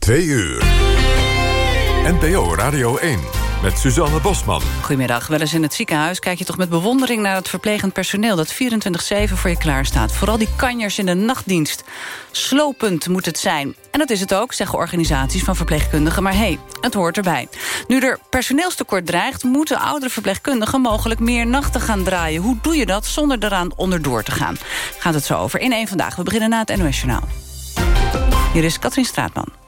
Twee uur. NPO Radio 1 met Suzanne Bosman. Goedemiddag. Wel eens in het ziekenhuis kijk je toch met bewondering naar het verplegend personeel... dat 24-7 voor je klaar staat. Vooral die kanjers in de nachtdienst. Slopend moet het zijn. En dat is het ook, zeggen organisaties van verpleegkundigen. Maar hé, hey, het hoort erbij. Nu er personeelstekort dreigt... moeten oudere verpleegkundigen mogelijk meer nachten gaan draaien. Hoe doe je dat zonder eraan onderdoor te gaan? Gaat het zo over in één vandaag. We beginnen na het NOS Journaal. Hier is Katrien Straatman.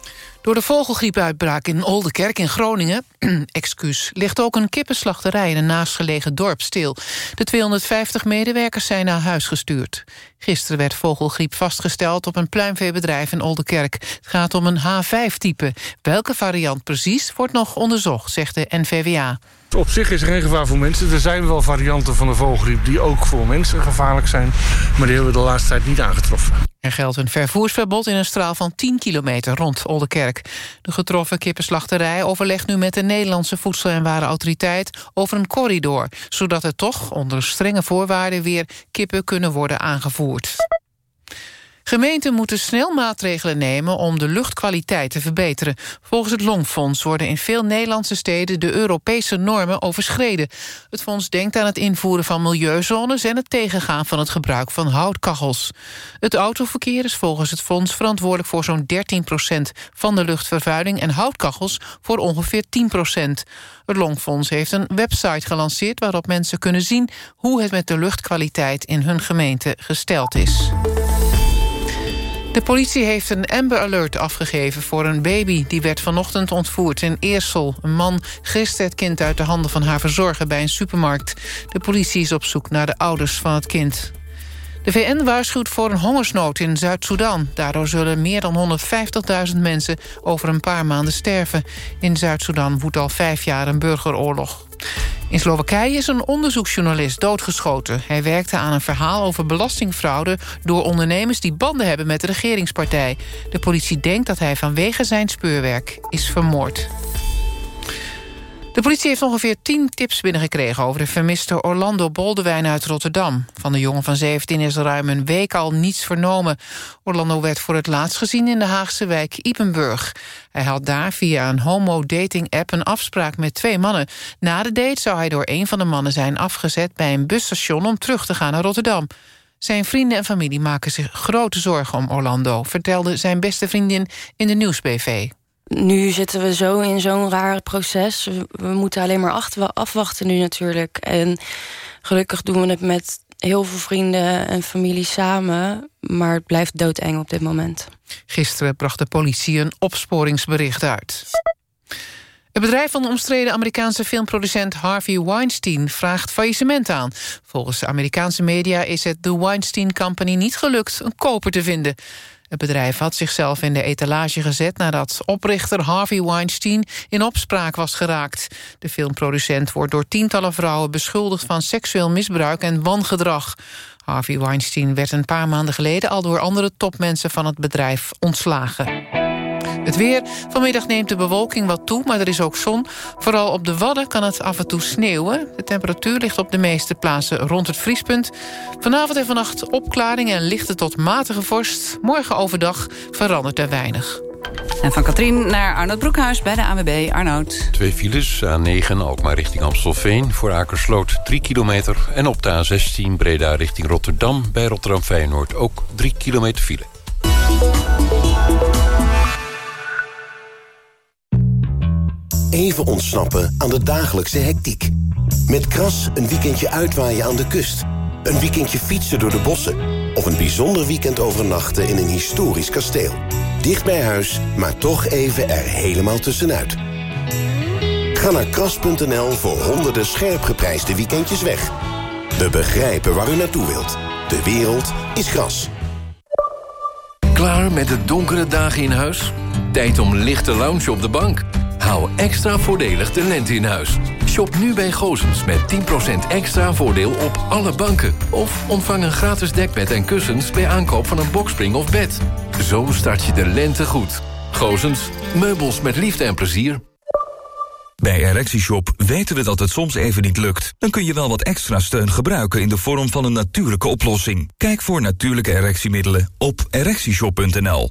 Door de vogelgriepuitbraak in Oldenkerk in Groningen excuus, ligt ook een kippenslachterij in een naastgelegen dorp stil. De 250 medewerkers zijn naar huis gestuurd. Gisteren werd vogelgriep vastgesteld op een pluimveebedrijf in Oldenkerk. Het gaat om een H5-type. Welke variant precies wordt nog onderzocht, zegt de NVWA. Op zich is er geen gevaar voor mensen. Er zijn wel varianten van de vogelgriep die ook voor mensen gevaarlijk zijn. Maar die hebben we de laatste tijd niet aangetroffen. Er geldt een vervoersverbod in een straal van 10 kilometer rond Oldenkerk. De getroffen kippenslachterij overlegt nu met de Nederlandse Voedsel- en Warenautoriteit over een corridor, zodat er toch onder strenge voorwaarden weer kippen kunnen worden aangevoerd. Gemeenten moeten snel maatregelen nemen om de luchtkwaliteit te verbeteren. Volgens het Longfonds worden in veel Nederlandse steden de Europese normen overschreden. Het fonds denkt aan het invoeren van milieuzones en het tegengaan van het gebruik van houtkachels. Het autoverkeer is volgens het fonds verantwoordelijk voor zo'n 13% van de luchtvervuiling en houtkachels voor ongeveer 10% Het Longfonds heeft een website gelanceerd waarop mensen kunnen zien hoe het met de luchtkwaliteit in hun gemeente gesteld is. De politie heeft een Amber Alert afgegeven voor een baby... die werd vanochtend ontvoerd in Eersel. Een man griste het kind uit de handen van haar verzorger bij een supermarkt. De politie is op zoek naar de ouders van het kind. De VN waarschuwt voor een hongersnood in Zuid-Soedan. Daardoor zullen meer dan 150.000 mensen over een paar maanden sterven. In Zuid-Soedan woedt al vijf jaar een burgeroorlog. In Slowakije is een onderzoeksjournalist doodgeschoten. Hij werkte aan een verhaal over belastingfraude... door ondernemers die banden hebben met de regeringspartij. De politie denkt dat hij vanwege zijn speurwerk is vermoord. De politie heeft ongeveer 10 tips binnengekregen... over de vermiste Orlando Boldewijn uit Rotterdam. Van de jongen van 17 is ruim een week al niets vernomen. Orlando werd voor het laatst gezien in de Haagse wijk Ipenburg. Hij had daar via een homo-dating-app een afspraak met twee mannen. Na de date zou hij door een van de mannen zijn afgezet... bij een busstation om terug te gaan naar Rotterdam. Zijn vrienden en familie maken zich grote zorgen om Orlando... vertelde zijn beste vriendin in de Nieuwsbv nu zitten we zo in zo'n raar proces. We, moeten alleen maar afwachten nu natuurlijk. En gelukkig doen we het met heel veel vrienden en familie samen. Maar het blijft doodeng op dit moment. Gisteren bracht de politie een opsporingsbericht uit. Het bedrijf van de omstreden Amerikaanse filmproducent Harvey Weinstein vraagt faillissement aan. Volgens de Amerikaanse media is het de Weinstein Company niet gelukt een koper te vinden. Het bedrijf had zichzelf in de etalage gezet... nadat oprichter Harvey Weinstein in opspraak was geraakt. De filmproducent wordt door tientallen vrouwen beschuldigd... van seksueel misbruik en wangedrag. Harvey Weinstein werd een paar maanden geleden... al door andere topmensen van het bedrijf ontslagen. Het weer. Vanmiddag neemt de bewolking wat toe, maar er is ook zon. Vooral op de Wadden kan het af en toe sneeuwen. De temperatuur ligt op de meeste plaatsen rond het vriespunt. Vanavond en vannacht opklaring en lichte tot matige vorst. Morgen overdag verandert er weinig. En van Katrien naar Arnoud Broekhuis bij de AWB. Arnoud. Twee files, A9 ook maar richting Amstelveen... voor Akersloot 3 kilometer. En op de A16 Breda richting Rotterdam... bij Rotterdam Feyenoord ook 3 kilometer file. Even ontsnappen aan de dagelijkse hectiek. Met Kras een weekendje uitwaaien aan de kust. Een weekendje fietsen door de bossen. Of een bijzonder weekend overnachten in een historisch kasteel. Dicht bij huis, maar toch even er helemaal tussenuit. Ga naar kras.nl voor honderden scherp geprijsde weekendjes weg. We begrijpen waar u naartoe wilt. De wereld is gras. Klaar met de donkere dagen in huis? Tijd om lichte lounge op de bank Hou extra voordelig de lente in huis. Shop nu bij Gozens met 10% extra voordeel op alle banken. Of ontvang een gratis dekbed en kussens bij aankoop van een bokspring of bed. Zo start je de lente goed. Gozens, meubels met liefde en plezier. Bij ErectieShop weten we dat het soms even niet lukt. Dan kun je wel wat extra steun gebruiken in de vorm van een natuurlijke oplossing. Kijk voor natuurlijke erectiemiddelen op ErectieShop.nl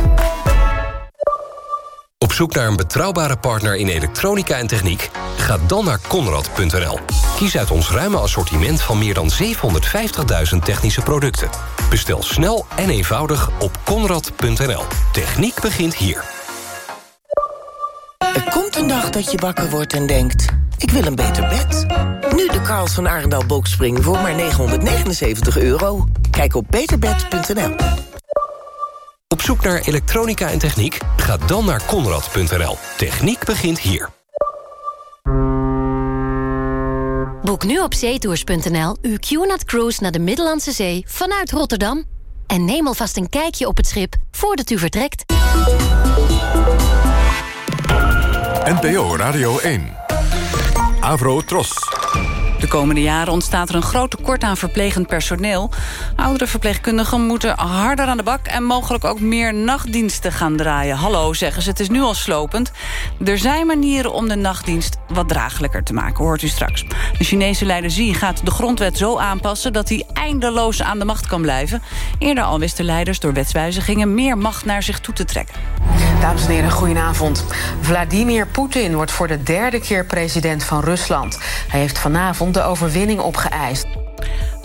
Op zoek naar een betrouwbare partner in elektronica en techniek? Ga dan naar Conrad.nl. Kies uit ons ruime assortiment van meer dan 750.000 technische producten. Bestel snel en eenvoudig op Conrad.nl. Techniek begint hier. Er komt een dag dat je wakker wordt en denkt... ik wil een beter bed. Nu de Karls van Arendal Boxspring voor maar 979 euro. Kijk op beterbed.nl. Op zoek naar elektronica en techniek? Ga dan naar Conrad.nl. Techniek begint hier. Boek nu op zeetours.nl uw QNAT Cruise naar de Middellandse Zee vanuit Rotterdam. En neem alvast een kijkje op het schip voordat u vertrekt. NPO Radio 1. Avro Tros. De komende jaren ontstaat er een groot tekort aan verplegend personeel. Oudere verpleegkundigen moeten harder aan de bak... en mogelijk ook meer nachtdiensten gaan draaien. Hallo, zeggen ze, het is nu al slopend. Er zijn manieren om de nachtdienst wat draaglijker te maken, hoort u straks. De Chinese leider Xi gaat de grondwet zo aanpassen... dat hij eindeloos aan de macht kan blijven. Eerder al wisten leiders door wetswijzigingen... meer macht naar zich toe te trekken. Dames en heren, goedenavond. Vladimir Poetin wordt voor de derde keer president van Rusland. Hij heeft vanavond de overwinning opgeëist.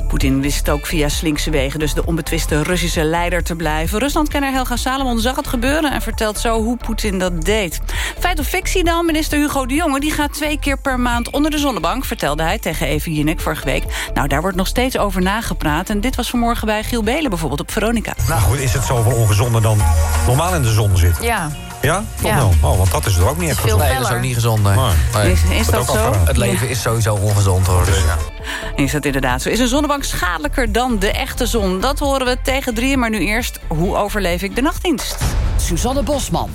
Poetin wist ook via slinkse wegen dus de onbetwiste Russische leider te blijven. Ruslandkenner Helga Salomon zag het gebeuren en vertelt zo hoe Poetin dat deed. Feit of fictie dan, minister Hugo de Jonge die gaat twee keer per maand onder de zonnebank, vertelde hij tegen Even Jinek vorige week. Nou, daar wordt nog steeds over nagepraat en dit was vanmorgen bij Giel Belen bijvoorbeeld op Veronica. Nou goed, is het zoveel ongezonder dan normaal in de zon zitten? Ja. Ja? Toch Ja. wel? Oh, want dat is er ook niet echt gezond. Nee, dat is ook niet gezond, nee. Nee. Is- dat zo? Het leven is sowieso ongezond hoor. Dus, ja. Is dat inderdaad zo? Is een zonnebank schadelijker dan de echte zon? Dat horen we tegen drieën, maar nu eerst... hoe overleef ik de nachtdienst? Suzanne Bosman.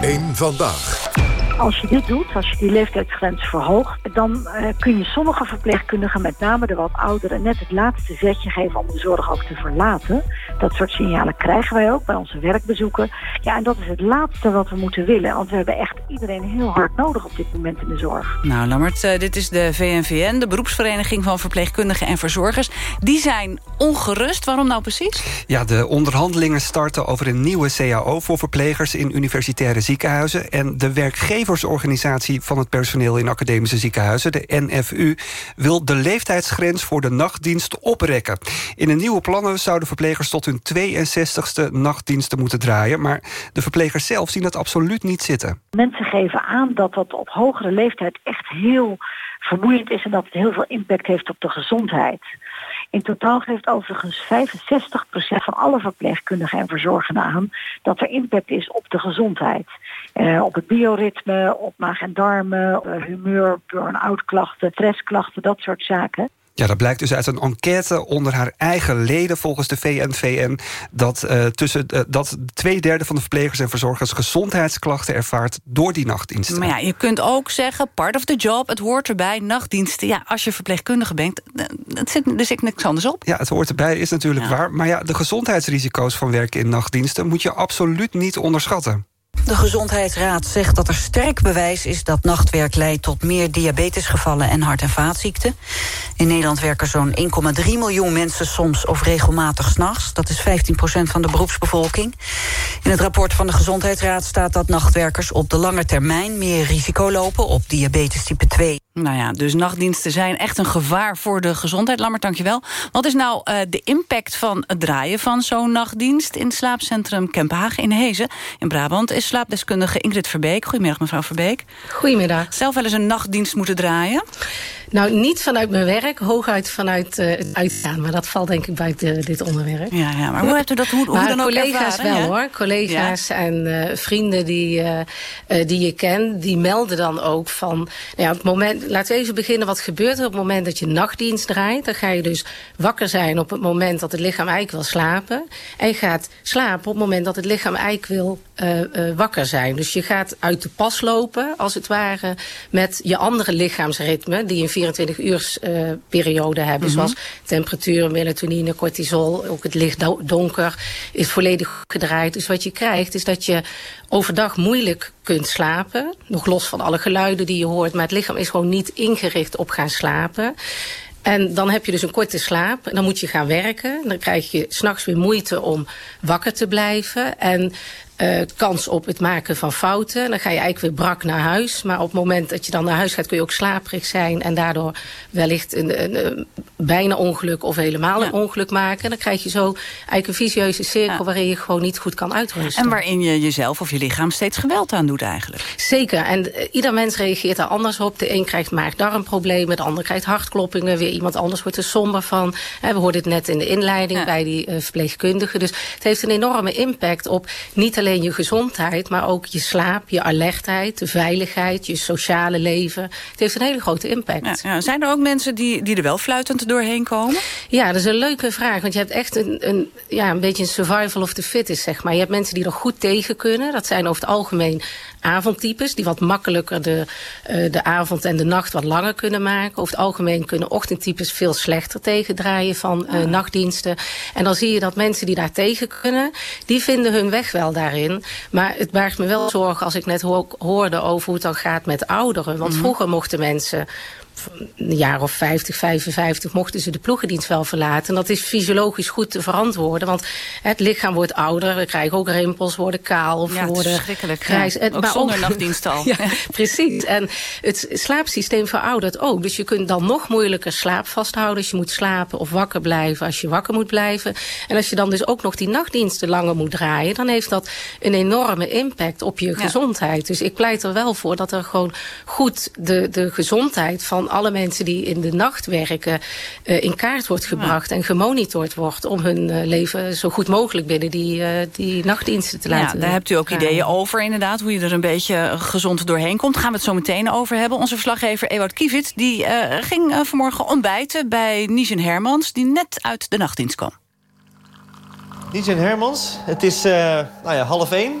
Eén vandaag. Als je dit doet, als je die leeftijdsgrens verhoogt... dan eh, kun je sommige verpleegkundigen, met name de wat ouderen... net het laatste zetje geven om de zorg ook te verlaten. Dat soort signalen krijgen wij ook bij onze werkbezoeken. Ja, en dat is het laatste wat we moeten willen. Want we hebben echt iedereen heel hard nodig op dit moment in de zorg. Nou, Lammert, eh, dit is de VNVN, de beroepsvereniging van verpleegkundigen en verzorgers. Die zijn ongerust. Waarom nou precies? Ja, de onderhandelingen starten over een nieuwe CAO voor verplegers in universitaire ziekenhuizen. En de werkgeversorganisatie van het personeel in academische ziekenhuizen, de NFU, wil de leeftijdsgrens voor de nachtdienst oprekken. In de nieuwe plannen zouden verplegers tot hun 62ste nachtdiensten moeten draaien. Maar de verplegers zelf zien dat absoluut niet zitten. Mensen geven aan dat dat op hogere leeftijd echt heel vermoeiend is... en dat het heel veel impact heeft op de gezondheid. In totaal geeft overigens 65% van alle verpleegkundigen en verzorgenden aan... dat er impact is op de gezondheid. Eh, op het bioritme, op maag en darmen, eh, humeur, burn-out klachten, stressklachten, dat soort zaken. Ja, dat blijkt dus uit een enquête onder haar eigen leden volgens de VNVN... dat, eh, tussen, dat twee derde van de verplegers en verzorgers gezondheidsklachten ervaart door die nachtdiensten. Maar ja, je kunt ook zeggen, part of the job, het hoort erbij, nachtdiensten. Ja, als je verpleegkundige bent, het zit, er zit niks anders op. Ja, het hoort erbij, is natuurlijk waar. Maar ja, de gezondheidsrisico's van werken in nachtdiensten... moet je absoluut niet onderschatten. De Gezondheidsraad zegt dat er sterk bewijs is dat nachtwerk leidt tot meer diabetesgevallen en hart- en vaatziekten. In Nederland werken zo'n 1,3 miljoen mensen soms of regelmatig s'nachts. Dat is 15% van de beroepsbevolking. In het rapport van de Gezondheidsraad staat dat nachtwerkers op de lange termijn meer risico lopen op diabetes type 2. Nou ja, dus nachtdiensten zijn echt een gevaar voor de gezondheid. Lammert, dankjewel. Wat is nou uh, de impact van het draaien van zo'n nachtdienst... in het slaapcentrum Kempenhagen in Hezen in Brabant... is slaapdeskundige Ingrid Verbeek. Goedemiddag, mevrouw Verbeek. Goedemiddag. Zelf wel eens een nachtdienst moeten draaien? Nou, niet vanuit mijn werk, hooguit vanuit uh, het uitgaan. Maar dat valt denk ik buiten dit onderwerp. Ja, ja maar hoe hebt u dat hoe, hoe maar dan ook collega's ervaren, wel hoor. Collega's ja. en uh, vrienden die, uh, die je kent, die melden dan ook van... Nou ja, op het moment, laten we even beginnen, wat gebeurt er op het moment dat je nachtdienst draait? Dan ga je dus wakker zijn op het moment dat het lichaam eigenlijk wil slapen. En je gaat slapen op het moment dat het lichaam eigenlijk wil uh, uh, wakker zijn. Dus je gaat uit de pas lopen, als het ware, met je andere lichaamsritme... die een 24 uur periode hebben. Mm -hmm. Zoals temperatuur, melatonine, cortisol, ook het licht donker... is volledig gedraaid. Dus wat je krijgt, is dat je overdag moeilijk kunt slapen. Nog los van alle geluiden die je hoort. Maar het lichaam is gewoon niet ingericht op gaan slapen. En dan heb je dus een korte slaap. En dan moet je gaan werken. Dan krijg je s'nachts weer moeite om wakker te blijven. En uh, kans op het maken van fouten. Dan ga je eigenlijk weer brak naar huis. Maar op het moment dat je dan naar huis gaat kun je ook slaperig zijn. En daardoor wellicht een, een, een bijna ongeluk of helemaal ja. een ongeluk maken. En dan krijg je zo eigenlijk een vicieuze cirkel ja. waarin je gewoon niet goed kan uitrusten. En waarin je jezelf of je lichaam steeds geweld aan doet eigenlijk. Zeker. En uh, ieder mens reageert daar anders op. De een krijgt maag-darmproblemen. De ander krijgt hartkloppingen. Weer iemand anders wordt er somber van. We hoorden het net in de inleiding ja. bij die uh, verpleegkundige. Dus het heeft een enorme impact op niet alleen je gezondheid, maar ook je slaap, je alertheid, de veiligheid, je sociale leven. Het heeft een hele grote impact. Ja, ja. Zijn er ook mensen die, die er wel fluitend doorheen komen? Ja, dat is een leuke vraag. Want je hebt echt een, een, ja, een beetje een survival of the fittest, zeg maar. Je hebt mensen die er goed tegen kunnen. Dat zijn over het algemeen avondtypes... die wat makkelijker de, uh, de avond en de nacht wat langer kunnen maken. Over het algemeen kunnen ochtendtypes veel slechter tegendraaien van uh, ah. nachtdiensten. En dan zie je dat mensen die daar tegen kunnen... die vinden hun weg wel daarin. Maar het baart me wel zorgen als ik net ho hoorde over hoe het dan gaat met ouderen. Want mm -hmm. vroeger mochten mensen een jaar of 50, 55 mochten ze de ploegendienst wel verlaten. En dat is fysiologisch goed te verantwoorden. Want het lichaam wordt ouder. We krijgen ook rimpels, worden kaal of ja, worden grijs. Ja, ook maar zonder ook, nachtdienst al. ja, precies. En het slaapsysteem veroudert ook. Dus je kunt dan nog moeilijker slaap vasthouden als je moet slapen of wakker blijven als je wakker moet blijven. En als je dan dus ook nog die nachtdiensten langer moet draaien, dan heeft dat een enorme impact op je gezondheid. Dus ik pleit er wel voor dat er gewoon goed de, de gezondheid van alle mensen die in de nacht werken uh, in kaart wordt gebracht ja. en gemonitord wordt om hun uh, leven zo goed mogelijk binnen die, uh, die nachtdiensten te laten. Ja, daar hebt u ook gaan. ideeën over inderdaad, hoe je er een beetje gezond doorheen komt. Daar gaan we het zo meteen over hebben. Onze verslaggever Ewout Kievit die ging vanmorgen ontbijten bij Nijzen Hermans die net uit de nachtdienst kwam. Nijzen Hermans, het is nou ja, half één.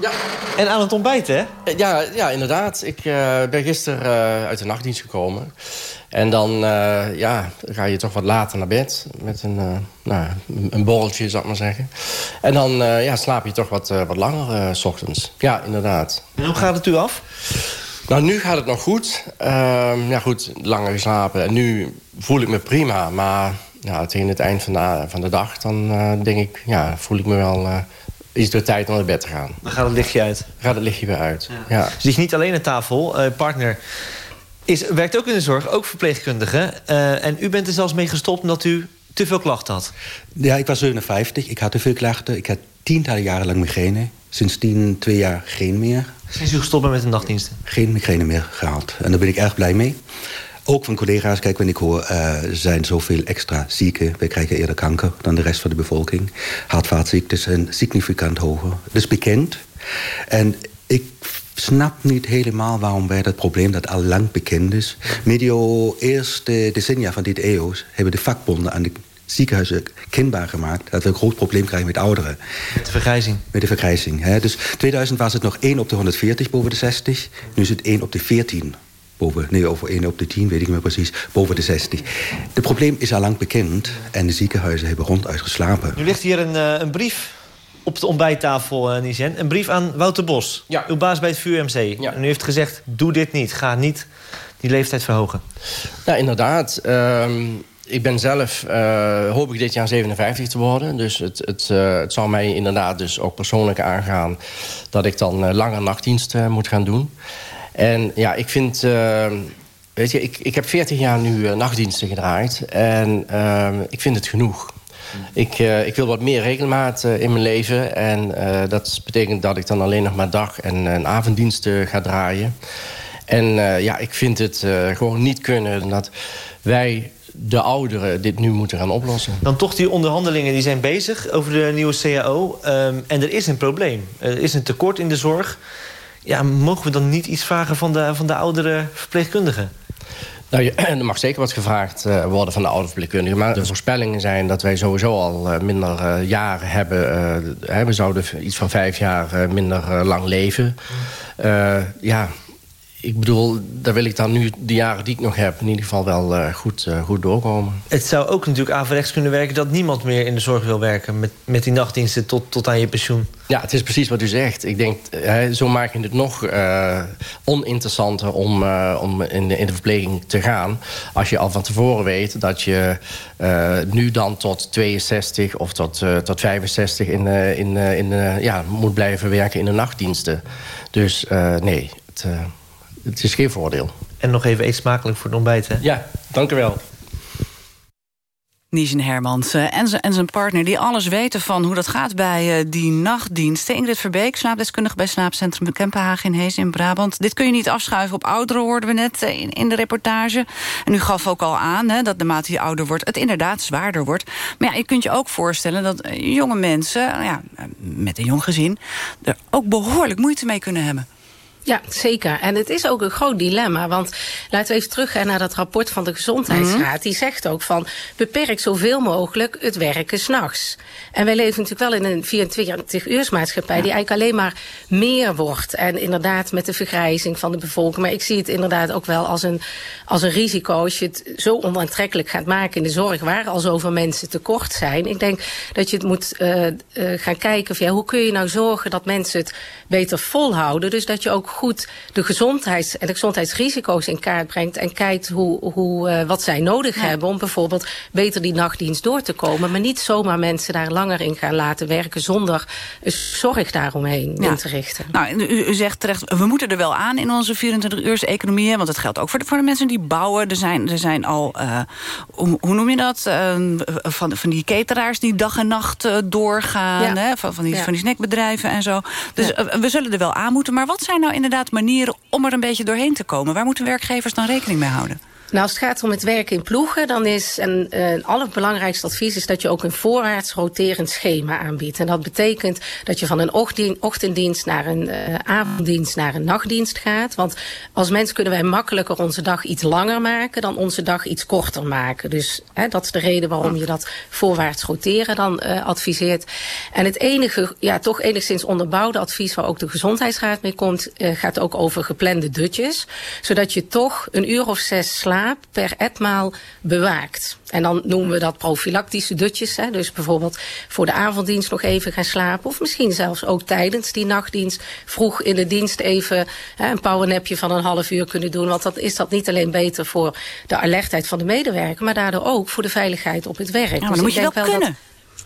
Ja. En aan het ontbijten, hè? Ja, ja inderdaad. Ik uh, ben gisteren uh, uit de nachtdienst gekomen. En dan uh, ja, ga je toch wat later naar bed. Met een, nou, een borreltje, zou ik maar zeggen. En dan ja, slaap je toch wat, wat langer s ochtends. Ja, inderdaad. En hoe gaat het u af? Nou, nu gaat het nog goed. Ehm, ja, goed, langer geslapen. En nu voel ik me prima. Maar ja, tegen het eind van de, van de dag... dan denk ik, ja, voel ik me wel is het tijd om naar bed te gaan. Dan gaat het lichtje uit. Dan gaat het lichtje weer uit, ja. ja. Dus niet alleen aan tafel, uh, partner... Is, werkt ook in de zorg, ook verpleegkundige. Uh, en u bent er zelfs mee gestopt omdat u te veel klachten had. Ja, ik was 57, ik had te veel klachten. Ik had tientallen jaren lang migraine. Sindsdien twee jaar geen meer. Sinds u gestopt bent met de nachtdiensten? Geen migraine meer gehad. En daar ben ik erg blij mee. Ook van collega's, kijk, wanneer ik hoor... Uh, er zijn zoveel extra zieken. Wij krijgen eerder kanker dan de rest van de bevolking. Hartvaatziekten zijn significant hoger. Dat is bekend. En ik snap niet helemaal waarom wij dat probleem... dat al lang bekend is... medio eerste decennia van dit eeuw... hebben de vakbonden aan de ziekenhuizen kenbaar gemaakt... dat we een groot probleem krijgen met ouderen. Met de vergrijzing? Met de vergrijzing. Hè. Dus 2000 was het nog 1 op de 140 boven de 60. Nu is het 1 op de 14 boven, nee, over 1 op de 10, weet ik niet meer precies, boven de 60. Het probleem is al lang bekend en de ziekenhuizen hebben ronduit geslapen. Nu ligt hier een, uh, een brief op de ontbijttafel, uh. Een brief aan Wouter Bos, ja. uw baas bij het VUMC. Ja. En u heeft gezegd, doe dit niet, ga niet die leeftijd verhogen. Ja, inderdaad. Uh, ik ben zelf, uh, hoop ik dit jaar 57 te worden. Dus het, het, uh, het zal mij inderdaad dus ook persoonlijk aangaan... dat ik dan uh, langer nachtdienst moet gaan doen. En ja, ik vind... Uh, weet je, ik, ik heb 40 jaar nu uh, nachtdiensten gedraaid. En uh, ik vind het genoeg. Ik, uh, ik wil wat meer regelmaat in mijn leven. En dat betekent dat ik dan alleen nog maar dag- en, en avonddiensten ga draaien. En ja, ik vind het gewoon niet kunnen dat wij de ouderen dit nu moeten gaan oplossen. Dan toch die onderhandelingen die zijn bezig over de nieuwe CAO. Um, en er is een probleem. Er is een tekort in de zorg ja, mogen we dan niet iets vragen van de, van de oudere verpleegkundigen? Nou, er mag zeker wat gevraagd uh, worden van de oude verpleegkundigen. Maar de voorspellingen zijn dat wij sowieso al uh, minder uh, jaren hebben. we zouden iets van vijf jaar minder lang leven. ja, ik bedoel, daar wil ik dan nu de jaren die ik nog heb... in ieder geval wel uh, goed, uh, goed doorkomen. Het zou ook natuurlijk averechts kunnen werken... dat niemand meer in de zorg wil werken... met, met die nachtdiensten tot, tot aan je pensioen. Ja, het is precies wat u zegt. Ik denk, uh, zo maak je het nog oninteressanter... om, om in, de, in de verpleging te gaan. Als je al van tevoren weet dat je nu dan tot 62... of tot, tot 65 in, in, in, ja, moet blijven werken in de nachtdiensten. Dus nee... Het, het is geen voordeel. En nog even eet smakelijk voor het ontbijt, hè? Ja, dank u wel. Nijzen Hermans uh, en, en zijn partner die alles weten van hoe dat gaat bij uh, die nachtdiensten. Ingrid Verbeek, slaapdeskundige bij slaapcentrum Kempenhagen in Hees in Brabant. Dit kun je niet afschuiven op ouderen, hoorden we net in, in, de reportage. En u gaf ook al aan hè, dat naarmate je ouder wordt... het inderdaad zwaarder wordt. Maar ja, je kunt je ook voorstellen dat jonge mensen... ja, met een jong gezin er ook behoorlijk moeite mee kunnen hebben. Ja, zeker. En het is ook een groot dilemma. Want laten we even teruggaan naar dat rapport van de Gezondheidsraad. Mhm. Die zegt ook van beperk zoveel mogelijk het werken s'nachts. En wij leven natuurlijk wel in een 24-uursmaatschappij... die eigenlijk alleen maar meer wordt. En inderdaad met de vergrijzing van de bevolking. Maar ik zie het inderdaad ook wel als een, als een risico... als je het zo onaantrekkelijk gaat maken in de zorg... waar al zoveel mensen tekort zijn. Ik denk dat je het moet uh, uh, gaan kijken... Van, ja, hoe kun je nou zorgen dat mensen het beter volhouden. Dus dat je ook goed de gezondheids- en de gezondheidsrisico's in kaart brengt... en kijkt hoe, hoe, uh, wat zij nodig hebben om bijvoorbeeld beter die nachtdienst door te komen. Maar niet zomaar mensen daar langer in gaan laten werken... zonder zorg daaromheen in te richten. Nou, u, u, zegt terecht, we moeten er wel aan in onze 24-uurs-economie... want dat geldt ook voor de, voor de mensen die bouwen. Er zijn, er zijn al, uh, hoe, hoe, noem je dat, uh, van, van die cateraars die dag en nacht doorgaan... Hè? Van, van, die, van die snackbedrijven en zo. Dus we zullen er wel aan moeten. Maar wat zijn nou inderdaad manieren om er een beetje doorheen te komen? Waar moeten werkgevers dan rekening mee houden? Nou, als het gaat om het werken in ploegen, dan is een, een allerbelangrijkste advies is dat je ook een voorwaarts roterend schema aanbiedt. En dat betekent dat je van een ochtenddienst naar een uh, avonddienst naar een nachtdienst gaat. Want als mens kunnen wij makkelijker onze dag iets langer maken dan onze dag iets korter maken. Dus hè, dat is de reden waarom je dat voorwaarts roteren dan uh, adviseert. En het enige, ja, toch enigszins onderbouwde advies waar ook de gezondheidsraad mee komt, gaat ook over geplande dutjes. Zodat je toch een uur of zes per etmaal bewaakt. En dan noemen we dat profilactische dutjes. Hè? Dus bijvoorbeeld voor de avonddienst nog even gaan slapen. Of misschien zelfs ook tijdens die nachtdienst vroeg in de dienst even hè, een powernapje van een half uur kunnen doen. Want dan is dat niet alleen beter voor de alertheid van de medewerker, maar daardoor ook voor de veiligheid op het werk. Ja, maar dus dan moet je wel, wel kunnen. Dat,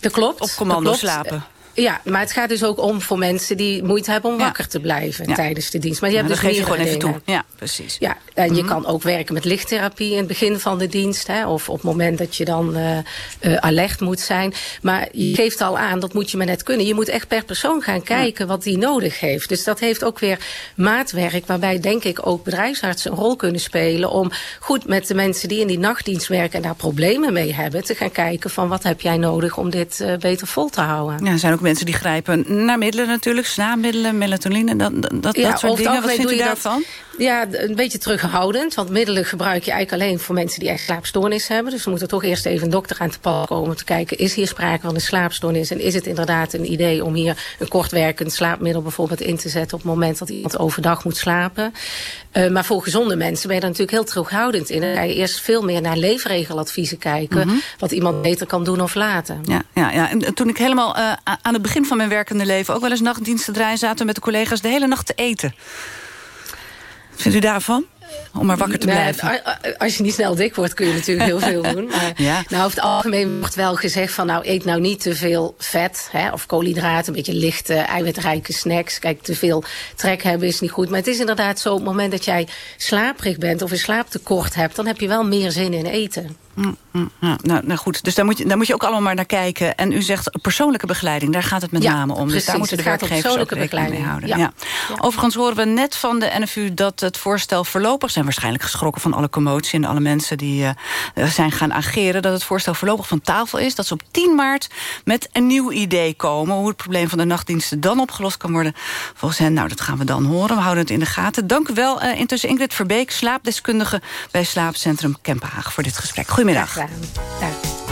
dat klopt. Op commando slapen. Ja, maar het gaat dus ook om voor mensen die moeite hebben om wakker te blijven ja. tijdens de dienst. Maar je hebt dus geef je gewoon even toe. Ja, precies. Ja, en mm je kan ook werken met lichttherapie in het begin van de dienst. Hè, of op het moment dat je dan uh, uh, alert moet zijn. Maar je geeft al aan, dat moet je maar net kunnen. Je moet echt per persoon gaan kijken wat die nodig heeft. Dus dat heeft ook weer maatwerk. Waarbij denk ik ook bedrijfsartsen een rol kunnen spelen. Om goed met de mensen die in die nachtdienst werken en daar problemen mee hebben. Te gaan kijken van wat heb jij nodig om dit uh, beter vol te houden. Ja, er zijn ook mensen die grijpen naar middelen natuurlijk. Slaapmiddelen, melatonine, dat, dat, ja, dat soort dingen. Wat vindt u daarvan? Dat, ja, een beetje terughoudend. Want middelen gebruik je eigenlijk alleen voor mensen die echt slaapstoornis hebben. Dus we moeten toch eerst even een dokter aan te pas komen... om te kijken, is hier sprake van een slaapstoornis... en is het inderdaad een idee om hier een kortwerkend slaapmiddel... bijvoorbeeld in te zetten op het moment dat iemand overdag moet slapen. Uh, maar voor gezonde mensen ben je daar natuurlijk heel terughoudend in. Dan ga je eerst veel meer naar leefregeladviezen kijken... Mm -hmm. wat iemand beter kan doen of laten. Ja, ja, ja. En toen ik helemaal uh, aan het begin van mijn werkende leven... ook wel eens nachtdiensten draaien zaten met de collega's de hele nacht te eten... Vindt u daarvan? Om maar wakker te blijven. als je niet snel dik wordt, kun je natuurlijk heel veel doen. Maar ja. nou, over het algemeen wordt wel gezegd van... nou, eet nou niet te veel vet hè, of koolhydraten. Een beetje lichte, eiwitrijke snacks. Kijk, te veel trek hebben is niet goed. Maar het is inderdaad zo, op het moment dat jij slaperig bent... of een slaaptekort hebt, dan heb je wel meer zin in eten. Mm, mm, ja, nou, nou goed, dus daar moet, je, daar moet je ook allemaal maar naar kijken. En u zegt persoonlijke begeleiding, daar gaat het met Ja, name om. dus daar moeten de werkgevers ook rekening mee houden. Ja. Ja. Overigens horen we net van de NFU dat het voorstel voorlopig... zijn waarschijnlijk geschrokken van alle commotie en alle mensen die eh, zijn gaan ageren... dat het voorstel voorlopig van tafel is. Dat ze op 10 maart met een nieuw idee komen. Hoe het probleem van de nachtdiensten dan opgelost kan worden. Volgens hen, nou, dat gaan we dan horen. We houden het in de gaten. Dank u wel eh, intussen Ingrid Verbeek, slaapdeskundige... bij Slaapcentrum Kempenhaag voor dit gesprek. Goedemiddag. Yes,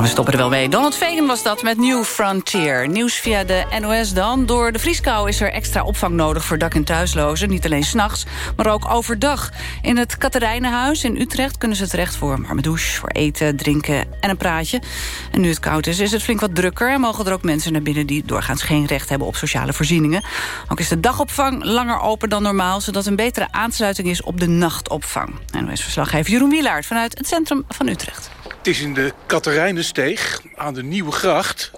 Nou, we stoppen er wel mee. Donald Fagan was dat met New Frontier. Nieuws via de NOS dan. Door de vrieskou is er extra opvang nodig voor dak- en thuislozen. Niet alleen s'nachts, maar ook overdag. In het Katerijnenhuis in Utrecht kunnen ze terecht voor een warme douche... voor eten, drinken en een praatje. En nu het koud is, is het flink wat drukker... en mogen er ook mensen naar binnen die doorgaans geen recht hebben... op sociale voorzieningen. Ook is de dagopvang langer open dan normaal... zodat een betere aansluiting is op de nachtopvang. NOS-verslaggever Jeroen Wielaert vanuit het centrum van Utrecht. Het is in de Katerijnensteeg aan de Nieuwe Gracht.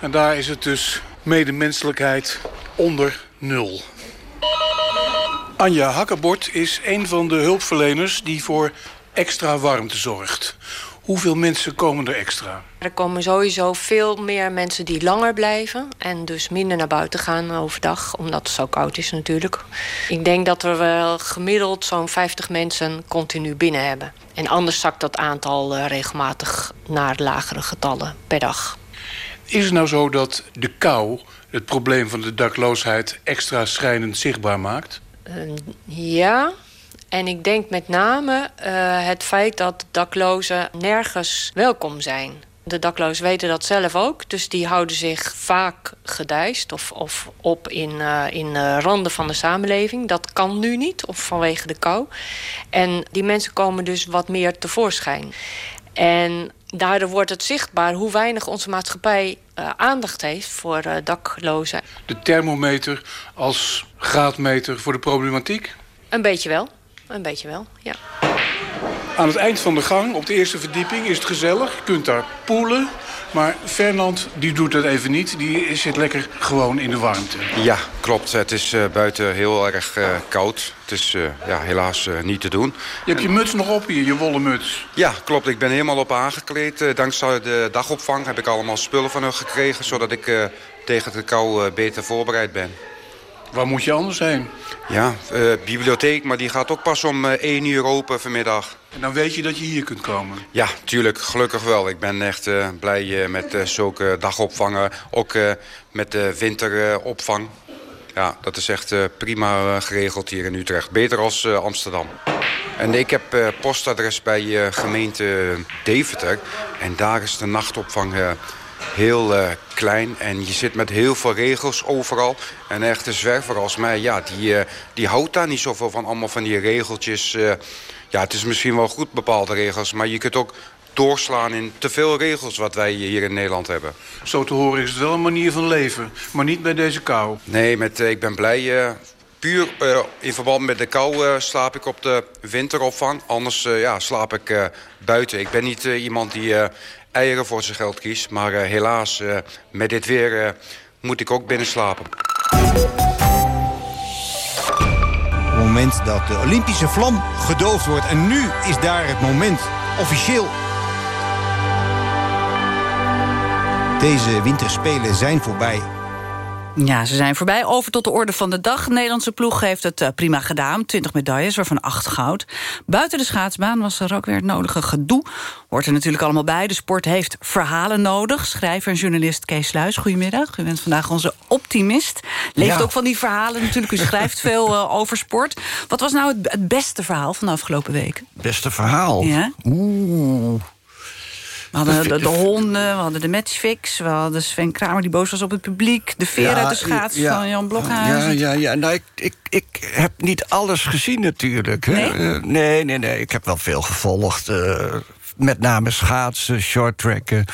En daar is het dus medemenselijkheid onder nul. Anja Hakkerbord is een van de hulpverleners die voor extra warmte zorgt. Hoeveel mensen komen er extra? Er komen sowieso veel meer mensen die langer blijven... en dus minder naar buiten gaan overdag, omdat het zo koud is natuurlijk. Ik denk dat we wel gemiddeld zo'n 50 mensen continu binnen hebben. En anders zakt dat aantal eh, regelmatig naar lagere getallen per dag. Is het nou zo dat de kou het probleem van de dakloosheid extra schrijnend zichtbaar maakt? Eh, ja, en ik denk met name eh, het feit dat daklozen nergens welkom zijn. De daklozen weten dat zelf ook, dus die houden zich vaak gedijst of, of op in, eh, in eh, randen van de samenleving. Dat kan nu niet, of vanwege de kou. En die mensen komen dus wat meer tevoorschijn. En daardoor wordt het zichtbaar hoe weinig onze maatschappij aandacht heeft voor daklozen. De thermometer als graadmeter voor de problematiek? Een beetje wel, een beetje wel, ja. Aan het eind van de gang, op de eerste verdieping, is het gezellig. Je kunt daar poelen. Maar Fernand, die doet dat even niet. Die zit lekker gewoon in de warmte. Ja, klopt. Het is eh, buiten heel erg eh, koud. Het is eh, ja, helaas eh, niet te doen. Je hebt je muts nog op hier, je wollen muts. Ja, klopt. Ik ben helemaal op aangekleed. Dankzij de dagopvang heb ik allemaal spullen van hun gekregen... zodat ik eh, tegen de kou eh, beter voorbereid ben. Waar moet je anders heen? Ja, eh, bibliotheek, maar die gaat ook pas om eh, 1 uur open vanmiddag. En dan weet je dat je hier kunt komen. Ja, tuurlijk. Gelukkig wel. Ik ben echt eh, blij met zulke dagopvangen. Ook met de winteropvang. ja, dat is echt prima geregeld hier in Utrecht. Beter als Amsterdam. En ik heb postadres bij gemeente Deventer. En daar is de nachtopvang heel eh, klein. En je zit met heel veel regels overal. En een echte zwerver als mij, ja, die, eh, die houdt daar niet zoveel van. Allemaal van die regeltjes. eh. ja, het is misschien wel goed bepaalde regels. Maar je kunt ook doorslaan in te veel regels wat wij hier in Nederland hebben. Zo te horen is het wel een manier van leven. Maar niet bij deze kou. Nee, met, ik ben blij. puur in verband met de kou slaap ik op de winteropvang. Anders ja, slaap ik buiten. Ik ben niet iemand die eieren voor zijn geld kiest. Maar eh, helaas, eh, met dit weer eh, moet ik ook binnen slapen. Het moment dat de Olympische vlam gedoofd wordt. En nu is daar het moment officieel. Deze winterspelen zijn voorbij. Ja, ze zijn voorbij. Over tot de orde van de dag. De Nederlandse ploeg heeft het eh, prima gedaan. 20 medailles, waarvan 8 goud. Buiten de schaatsbaan was er ook weer het nodige gedoe. Hoort er natuurlijk allemaal bij. De sport heeft verhalen nodig. Schrijver en journalist Kees Sluis, goedemiddag. U bent vandaag onze optimist. Leeft Ja. ook van die verhalen natuurlijk. U schrijft veel eh, over sport. Wat was nou het, het beste verhaal van de afgelopen weken? Beste verhaal. Ja? Oeh. We hadden de, honden, we hadden de matchfix... we hadden Sven Kramer die boos was op het publiek... de veer uit de schaats ja. van Jan Blokhuizen. Ja, ja, ja. Nou, ik, ik, ik heb niet alles gezien natuurlijk. Hè. Nee? Eh, nee, nee, nee. Ik heb wel veel gevolgd. eh, met name schaatsen, shorttracken.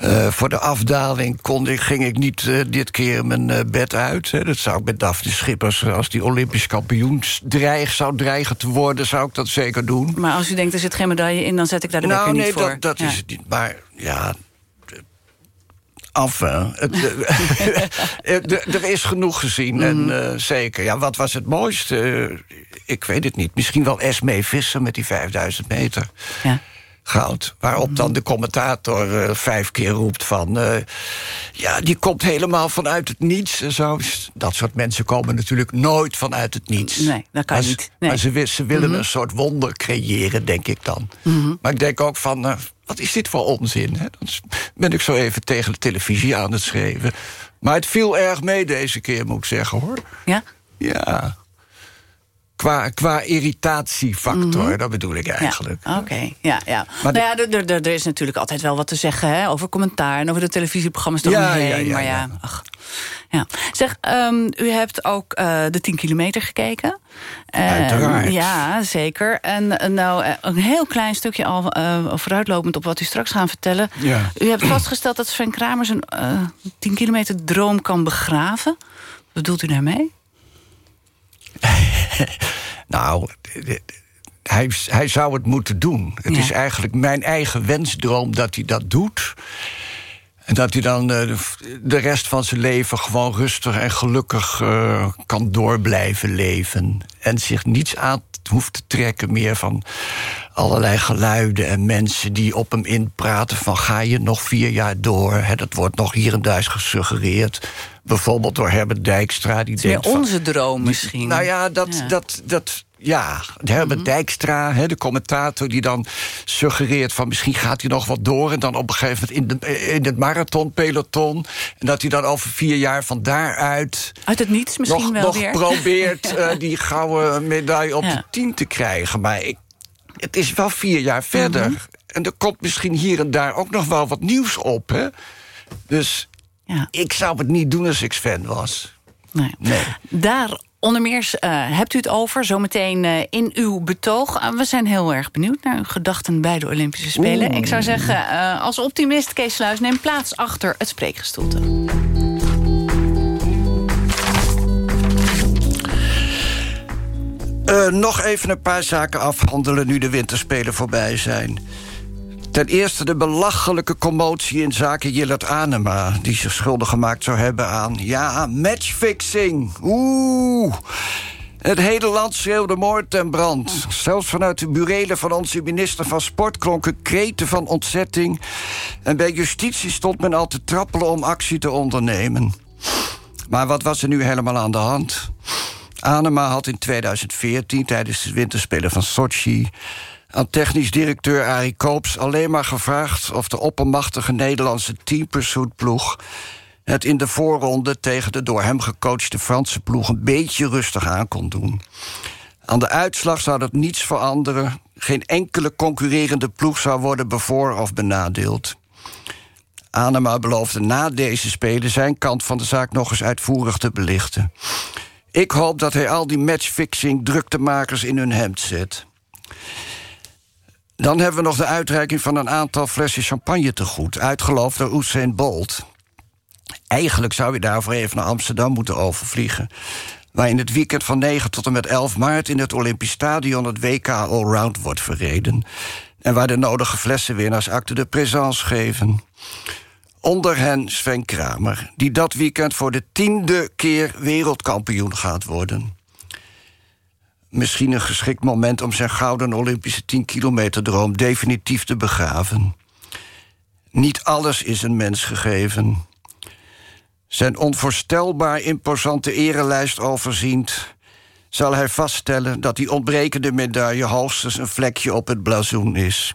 Eh, voor de afdaling kon ik, ging ik niet eh, dit keer mijn eh, bed uit. Hè. Dat zou ik met Daphne Schippers, als die Olympisch kampioen dreig, zou dreigen te worden... zou ik dat zeker doen. Maar als u denkt, er zit geen medaille in... dan zet ik daar de nou, nee, niet voor. dat, dat Ja. is het niet. Maar ja, af. er is genoeg gezien, en Mhm. zeker. Ja, wat was het mooiste? Ik weet het niet. Misschien wel Esmee Visser met die 5000 meter. Ja. Goud. Waarop dan de commentator eh, vijf keer roept van... eh, ja, die komt helemaal vanuit het niets. Zo. Dat soort mensen komen natuurlijk nooit vanuit het niets. Nee, dat kan Maar ze- niet. Nee. Maar ze, wi- ze willen Mhm. een soort wonder creëren, denk ik dan. Mhm. Maar ik denk ook van, eh, wat is dit voor onzin? Hè? Dan ben ik zo even tegen de televisie aan het schreven. Maar het viel erg mee deze keer, moet ik zeggen, hoor. Ja? Ja. Qua, qua irritatiefactor, dat bedoel ik eigenlijk. Ja, Oké, ja, ja. Maar nou ja, er- is natuurlijk altijd wel wat te zeggen hè, over commentaar... en over de televisieprogramma's Ja, ja, ja, maar ja, ach. ja. Zeg, ehm, u hebt ook eh, de 10 kilometer gekeken. Ehm, Uiteraard. Ja, zeker. En eh, nou, eh, een heel klein stukje al vooruitlopend op wat u straks gaat vertellen. Ja. U hebt vastgesteld dat Sven Kramer zijn eh 10 kilometer droom kan begraven. Wat bedoelt u daarmee? Nou, hij, hij zou het moeten doen. Het Ja. is eigenlijk mijn eigen wensdroom dat hij dat doet. En dat hij dan eh, de- rest van zijn leven gewoon rustig en gelukkig eh, kan door blijven leven. En zich niets aan hoeft te trekken meer van allerlei geluiden en mensen die op hem inpraten van ga je nog vier jaar door. Hè, dat wordt nog hier en daar gesuggereerd. Bijvoorbeeld door Herbert Dijkstra. Die denkt van- onze droom misschien. nou ja, dat, Ja. dat, dat ja, Herbert Dijkstra, hè, de commentator... die dan suggereert van misschien gaat hij nog wat door... en dan op een gegeven moment in, de, in het marathonpeloton... en dat hij dan over vier jaar van daaruit... Uit het niets misschien nog, wel nog weer. probeert eh, die gouden medaille op Ja. de tien te krijgen. Maar ik, het is wel vier jaar verder. Mhm. En er komt misschien hier en daar ook nog wel wat nieuws op. Hè? Dus ik zou het niet doen als ik fan was. Nee. Daar onder meer eh, hebt u het over, zometeen eh, in uw betoog. Eh, we zijn heel erg benieuwd naar uw gedachten bij de Olympische Spelen. Oeh. Ik zou zeggen, eh, als optimist, Kees Sluis, neem plaats achter het spreekgestoelte. Eh, nog even een paar zaken afhandelen nu de winterspelen voorbij zijn. Ten eerste de belachelijke commotie in zaken Jillard Anema... die zich schuldig gemaakt zou hebben aan... ja, matchfixing. Oeh. Het hele land schreeuwde moord en brand. Zelfs vanuit de burelen van onze minister van Sport... klonken kreten van ontzetting. En bij justitie stond men al te trappelen om actie te ondernemen. Maar wat was er nu helemaal aan de hand? Anema had in 2014, tijdens de winterspelen van Sochi... aan technisch directeur Arie Koops alleen maar gevraagd... of de oppermachtige Nederlandse teampursuitploeg... het in de voorronde tegen de door hem gecoachte Franse ploeg... een beetje rustig aan kon doen. Aan de uitslag zou dat niets veranderen. Geen enkele concurrerende ploeg zou worden bevoor- of benadeeld. Anema beloofde na deze spelen zijn kant van de zaak nog eens uitvoerig te belichten. Ik hoop dat hij al die matchfixing druktemakers in hun hemd zet. Dan hebben we nog de uitreiking van een aantal flessen champagne te goed... uitgeloofd door Usain Bolt. Eigenlijk zou je daarvoor even naar Amsterdam moeten overvliegen... waar in het weekend van 9 tot en met 11 maart... in het Olympisch Stadion het WK Allround wordt verreden... en waar de nodige flessenwinnaars acte de présence geven... Onder hen Sven Kramer, die dat weekend voor de tiende keer wereldkampioen gaat worden. Misschien een geschikt moment om zijn gouden Olympische 10 kilometer droom definitief te begraven. Niet alles is een mens gegeven. Zijn onvoorstelbaar imposante erelijst overziend... zal hij vaststellen dat die ontbrekende medaille... hoogstens een vlekje op het blazoen is.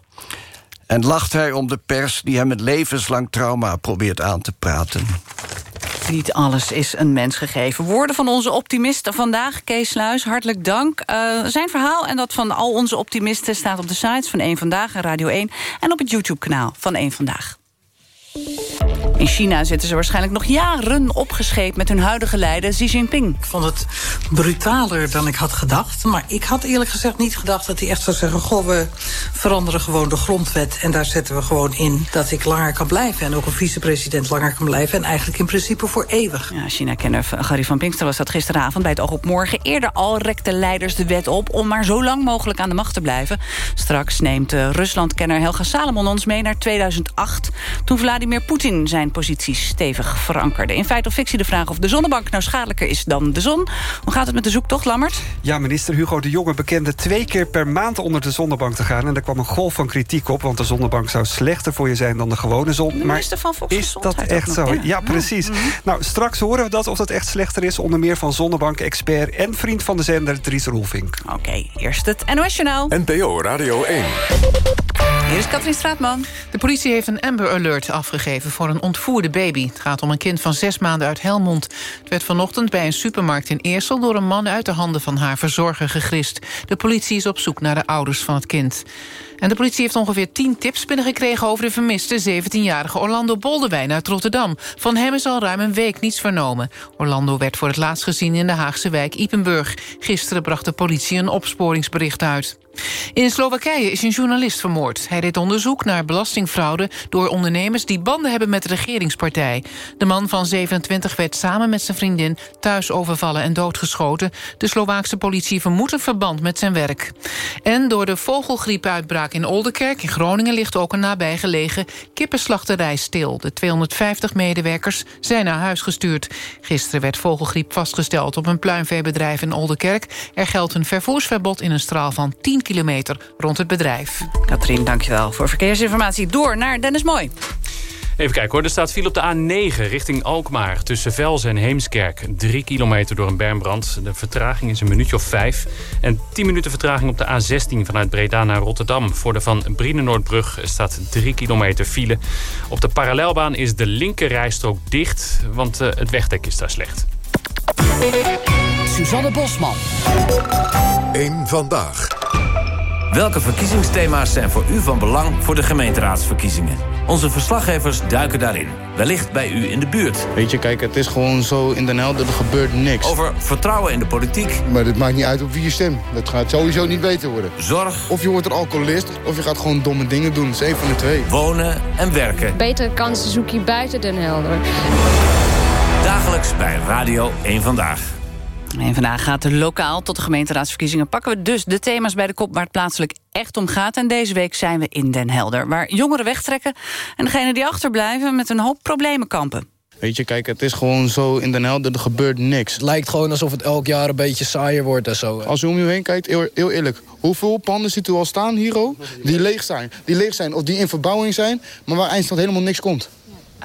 En lacht hij om de pers die hem met levenslang trauma probeert aan te praten. Niet alles is een mens gegeven. Woorden van onze optimist vandaag, Kees Sluis, hartelijk dank. Uh, zijn verhaal en dat van al onze optimisten staat op de sites van 1 Vandaag en Radio 1... en op het YouTube-kanaal van 1 Vandaag. In China zitten ze waarschijnlijk nog jaren opgescheept... met hun huidige leider Xi Jinping. Ik vond het brutaler dan ik had gedacht. Maar ik had eerlijk gezegd niet gedacht dat hij echt zou zeggen... goh, we veranderen gewoon de grondwet... en daar zetten we gewoon in dat ik langer kan blijven... en ook een vicepresident langer kan blijven... en eigenlijk in principe voor eeuwig. Ja, China-kenner Gary van Pinkster was dat gisteravond bij het Oog op Morgen. Eerder al rekten leiders de wet op om maar zo lang mogelijk aan de macht te blijven. Straks neemt uh, Rusland-kenner Helga Salomon ons mee naar 2008... toen Vladimir Poetin zijn positie stevig verankerde. In feite of fictie de vraag of de zonnebank nou schadelijker is dan de zon. Hoe gaat het met de zoektocht, Lammert? Ja, minister Hugo de Jonge bekende twee keer per maand onder de zonnebank te gaan. En daar kwam een golf van kritiek op, want de zonnebank zou slechter voor je zijn dan de gewone zon. De maar van is dat echt zo? Ja, ja precies. Mm -hmm. Nou, straks horen we dat of dat echt slechter is. Onder meer van zonnebank-expert en vriend van de zender Dries Roelvink. Oké, okay, eerst het NOS-journaal. NPO Radio 1. Hier is Katrien Straatman. De politie heeft een Amber Alert afgegeven voor een ontvoerde baby. Het gaat om een kind van zes maanden uit Helmond. Het werd vanochtend bij een supermarkt in Eersel... door een man uit de handen van haar verzorger gegrist. De politie is op zoek naar de ouders van het kind. En de politie heeft ongeveer 10 tips binnengekregen... over de vermiste 17-jarige Orlando Boldewijn uit Rotterdam. Van hem is al ruim een week niets vernomen. Orlando werd voor het laatst gezien in de Haagse wijk Ipenburg. Gisteren bracht de politie een opsporingsbericht uit. In Slowakije is een journalist vermoord. Hij deed onderzoek naar belastingfraude door ondernemers... die banden hebben met de regeringspartij. De man van 27 werd samen met zijn vriendin thuis overvallen en doodgeschoten. De Slovaakse politie vermoedt een verband met zijn werk. En door de vogelgriepuitbraak in Oldenkerk in Groningen... ligt ook een nabijgelegen kippenslachterij stil. De 250 medewerkers zijn naar huis gestuurd. Gisteren werd vogelgriep vastgesteld op een pluimveebedrijf in Oldenkerk. Er geldt een vervoersverbod in een straal van 10 kilometer rond het bedrijf. Katrien, dankjewel voor verkeersinformatie. Door naar Dennis Mooi. Even kijken hoor, er staat file op de A9 richting Alkmaar... tussen Velzen en Heemskerk. Drie kilometer door een bermbrand. De vertraging is een minuutje of vijf. En tien minuten vertraging op de A16 vanuit Breda naar Rotterdam. Voor de Van Brienenoordbrug staat drie kilometer file. Op de parallelbaan is de linkerrijstrook dicht... want uh, het wegdek is daar slecht. Suzanne Bosman. Eén vandaag. Welke verkiezingsthema's zijn voor u van belang voor de gemeenteraadsverkiezingen? Onze verslaggevers duiken daarin. Wellicht bij u in de buurt. Weet je, kijk, het is gewoon zo in Den Helder, er gebeurt niks. Over vertrouwen in de politiek. Maar het maakt niet uit op wie je stemt. Dat gaat sowieso niet beter worden. Zorg. Of je wordt een alcoholist, of je gaat gewoon domme dingen doen. Dat is één van de twee. Wonen en werken. Betere kansen zoek je buiten Den Helder. Dagelijks bij Radio 1 Vandaag. En vandaag gaat er lokaal tot de gemeenteraadsverkiezingen... pakken we dus de thema's bij de kop waar het plaatselijk echt om gaat. En deze week zijn we in Den Helder, waar jongeren wegtrekken... en degenen die achterblijven met een hoop problemen kampen. Weet je, kijk, het is gewoon zo in Den Helder, er gebeurt niks. Het lijkt gewoon alsof het elk jaar een beetje saaier wordt en zo. Als u om u heen kijkt, heel, heel eerlijk. Hoeveel panden ziet u al staan hier, oh, die leeg zijn? Die leeg zijn of die in verbouwing zijn, maar waar eindstand helemaal niks komt.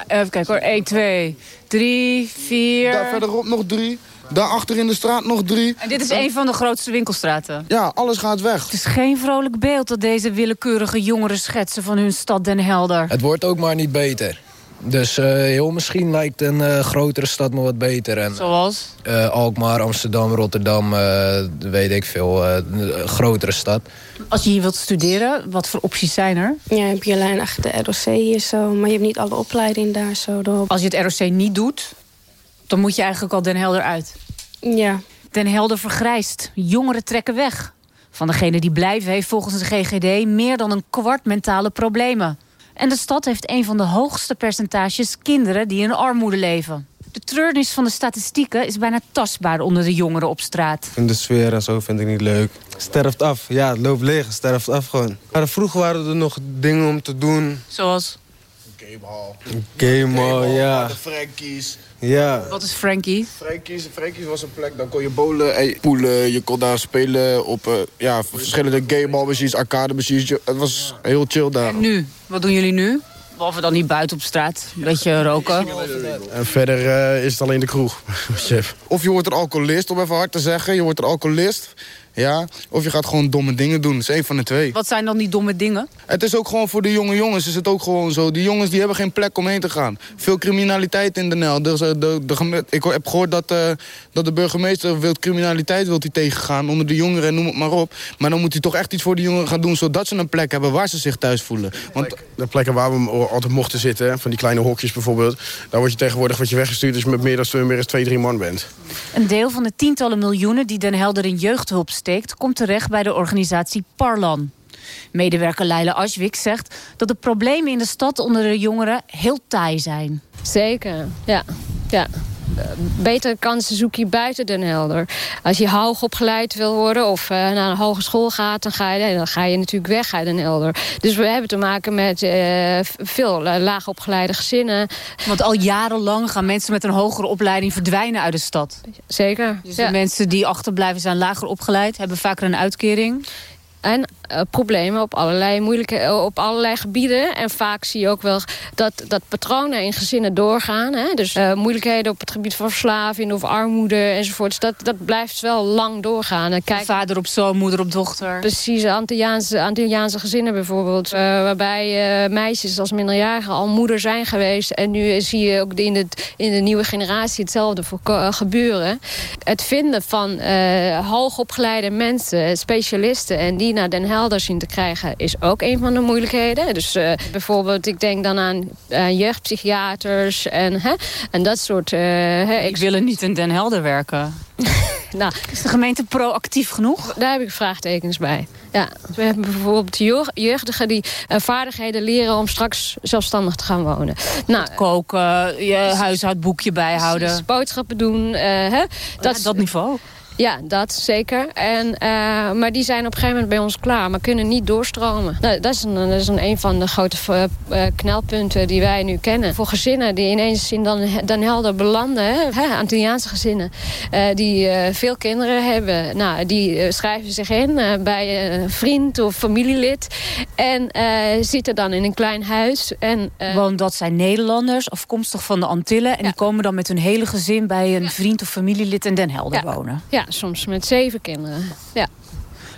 Even kijken hoor. 1, 2, 3, 4. Daar verderop nog drie. Daarachter in de straat nog drie. En dit is een van de grootste winkelstraten. Ja, alles gaat weg. Het is geen vrolijk beeld dat deze willekeurige jongeren schetsen van hun stad Den Helder. Het wordt ook maar niet beter. Dus eh, heel misschien lijkt een eh, grotere stad me wat beter. En, Zoals? eh, Alkmaar, Amsterdam, Rotterdam, eh, weet ik veel. eh, een grotere stad. Als je hier wilt studeren, wat voor opties zijn er? Ja, heb je alleen achter de ROC hier zo, maar je hebt niet alle opleidingen daar zo erop. Als je het ROC niet doet, dan moet je eigenlijk al Den Helder uit. Ja. Den Helder vergrijst. Jongeren trekken weg. Van degenen die blijven heeft volgens de GGD meer dan een kwart mentale problemen. En de stad heeft een van de hoogste percentages kinderen die in armoede leven. De treurnis van de statistieken is bijna tastbaar onder de jongeren op straat. En de sfeer en zo vind ik niet leuk. Sterft af, ja, het loopt leeg, sterft af gewoon. Maar vroeger waren er nog dingen om te doen. Zoals? Game ja. De Frankies. Ja. Wat is Frankie? Frankies, Frankies was een plek, dan kon je bowlen en poelen. Je kon daar spelen op eh, ja, verschillende gameballmachines, arcade-machines. Je- Het was heel chill daar. En nu? Wat doen jullie nu? Behalve dan niet buiten op straat. Een beetje roken. En verder eh, is het alleen de kroeg. Chef. Of je wordt een alcoholist, om even hard te zeggen. Je wordt een alcoholist. Ja. Of je gaat gewoon domme dingen doen. Dat is één van de twee. Wat zijn dan die domme dingen? Het is ook gewoon voor de jonge jongens is het ook gewoon zo. Die jongens die hebben geen plek om heen te gaan. Veel criminaliteit in Den Helder. Dus, eh, de, de, ik heb gehoord dat, eh, dat de burgemeester wil criminaliteit wil hij tegengaan onder de jongeren en noem het maar op. Maar dan moet hij toch echt iets voor de jongeren gaan doen zodat ze een plek hebben waar ze zich thuis voelen. Want De plekken waar we altijd mochten zitten, van die kleine hokjes bijvoorbeeld... daar word je tegenwoordig wat je weggestuurd als je met meer dan, meer dan twee, drie man bent. Een deel van de tientallen miljoenen die Den Helder in jeugdhulp komt terecht bij de organisatie Parlan. Medewerker Leila Aschwik zegt dat de problemen in de stad onder de jongeren heel taai zijn. Zeker, ja. ja. Betere kansen zoek je buiten Den Helder. Als je hoog opgeleid wil worden of eh, naar een hogeschool gaat... Dan ga, je, dan ga je natuurlijk weg uit Den Helder. Dus we hebben te maken met eh, veel uh, laag opgeleide gezinnen. Want al jarenlang gaan mensen met een hogere opleiding verdwijnen uit de stad. Zeker. Dus ja. de mensen die achterblijven zijn lager opgeleid... hebben vaker een uitkering. En uh, problemen op allerlei, moeilijke, uh, op allerlei gebieden. En vaak zie je ook wel dat, dat patronen in gezinnen doorgaan. Hè? Dus uh, moeilijkheden op het gebied van verslaving of armoede enzovoorts. Dat, dat blijft wel lang doorgaan. En kijk, Vader op zoon, moeder op dochter. Precies, Antilliaanse, Antilliaanse gezinnen bijvoorbeeld. waarbij meisjes als minderjarigen al moeder zijn geweest. En nu zie je ook in de, in de nieuwe generatie hetzelfde voor, gebeuren. Het vinden van hoogopgeleide mensen, specialisten... en die naar Den Helder zien te krijgen is ook een van de moeilijkheden. Dus uh, bijvoorbeeld, ik denk dan aan uh, jeugdpsychiaters en, hè, en dat soort... Uh, ik wil er niet in Den Helder werken. nou, is de gemeente proactief genoeg? Daar heb ik vraagtekens bij. Ja, we hebben bijvoorbeeld jeugdigen die vaardigheden leren om straks zelfstandig te gaan wonen. Nou, koken, je huishoudboekje bijhouden. Boodschappen doen. hè, dat, ja, dat niveau. Ja, dat zeker. En, uh, maar die zijn op een gegeven moment bij ons klaar, maar kunnen niet doorstromen. Nou, dat is een, dat is een, een van de grote uh, knelpunten die wij nu kennen. Voor gezinnen die ineens in Dan, Dan Helder belanden, hè, Antilliaanse gezinnen, uh, die veel kinderen hebben. Nou, die schrijven zich in bij een vriend of familielid en zitten dan in een klein huis. En, Want dat zijn Nederlanders, afkomstig van de Antillen, en ja. die komen dan met hun hele gezin bij een ja. vriend of familielid in Den Helder ja. wonen. Ja, soms met zeven kinderen. Ja.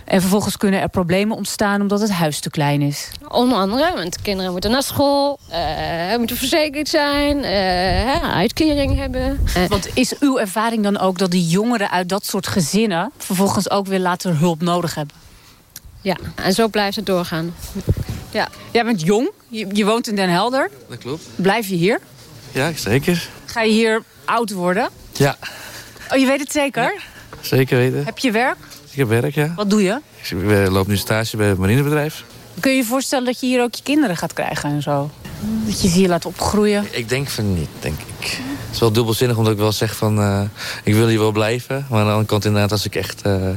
En vervolgens kunnen er problemen ontstaan omdat het huis te klein is. Onder andere, want de kinderen moeten naar school, uh, moeten verzekerd zijn, uh, uitkering hebben. Uh, want is uw ervaring dan ook dat die jongeren uit dat soort gezinnen... vervolgens ook weer later hulp nodig hebben? Ja, en zo blijft het doorgaan. Ja. Jij bent jong, je, je woont in Den Helder. Dat klopt. Blijf je hier? Ja, zeker. Ga je hier oud worden? Ja. Oh, je weet het zeker? Ja, zeker weten. Heb je werk? Ik heb werk, ja. Wat doe je? Ik loop nu stage bij het marinebedrijf. Kun je je voorstellen dat je hier ook je kinderen gaat krijgen en zo? Dat je ze hier laat opgroeien? Ik denk van niet, denk ik. Het is wel dubbelzinnig omdat ik wel zeg van... eh, ik wil hier wel blijven. Maar aan de andere kant inderdaad, als ik echt eh,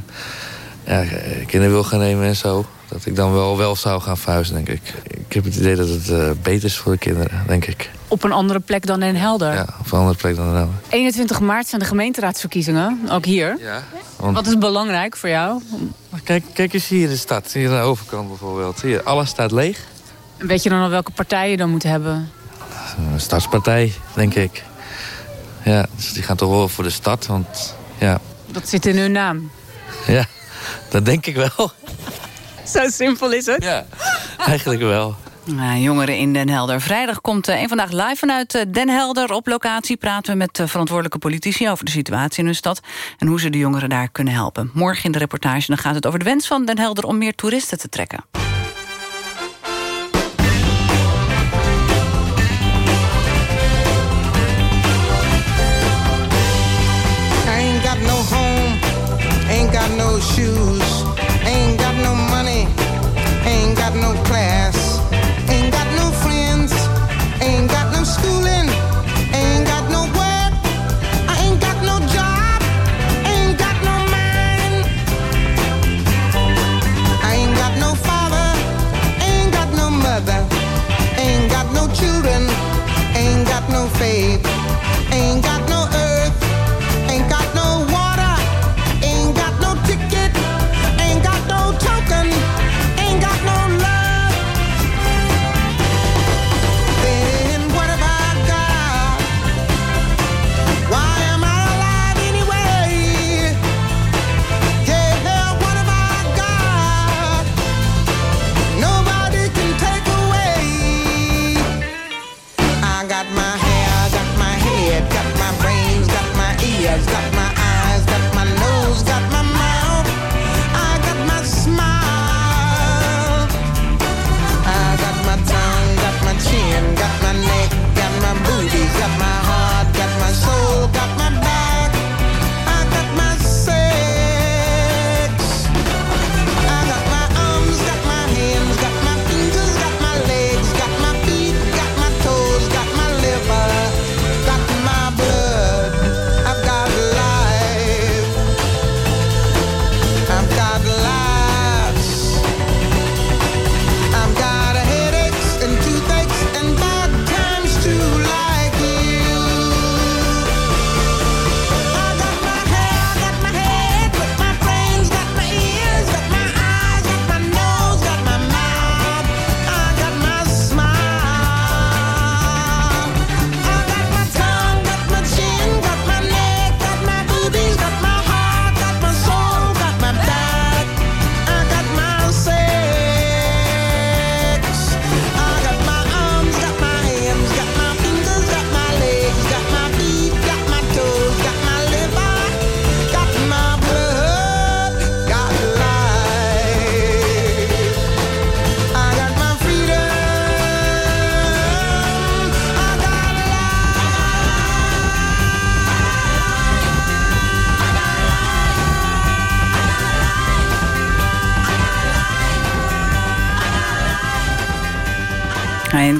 ja, kinderen wil gaan nemen en zo... dat ik dan wel, wel zou gaan verhuizen, denk ik. Ik heb het idee dat het eh, beter is voor de kinderen, denk ik. Op een andere plek dan Den Helder? Ja, op een andere plek dan de 21 maart zijn de gemeenteraadsverkiezingen, ook hier. Ja. Wat is belangrijk voor jou? Kijk, kijk eens hier de stad. Hier aan de overkant bijvoorbeeld. Hier, alles staat leeg. Weet je dan al welke partij je dan moet hebben? Een stadspartij, denk ik. Ja, dus die gaan toch wel voor de stad, want ja, Dat zit in hun naam. ja dat denk ik wel. Zo simpel is het? Ja, eigenlijk wel. Jongeren in Den Helder. Vrijdag komt een vandaag live vanuit eh, Den Helder. Op locatie praten we met eh, verantwoordelijke politici... over de situatie in hun stad en hoe ze de jongeren daar kunnen helpen. Morgen in de reportage dan gaat het over de wens van Den Helder... om meer toeristen te trekken. I ain't got no home, ain't got no shoes,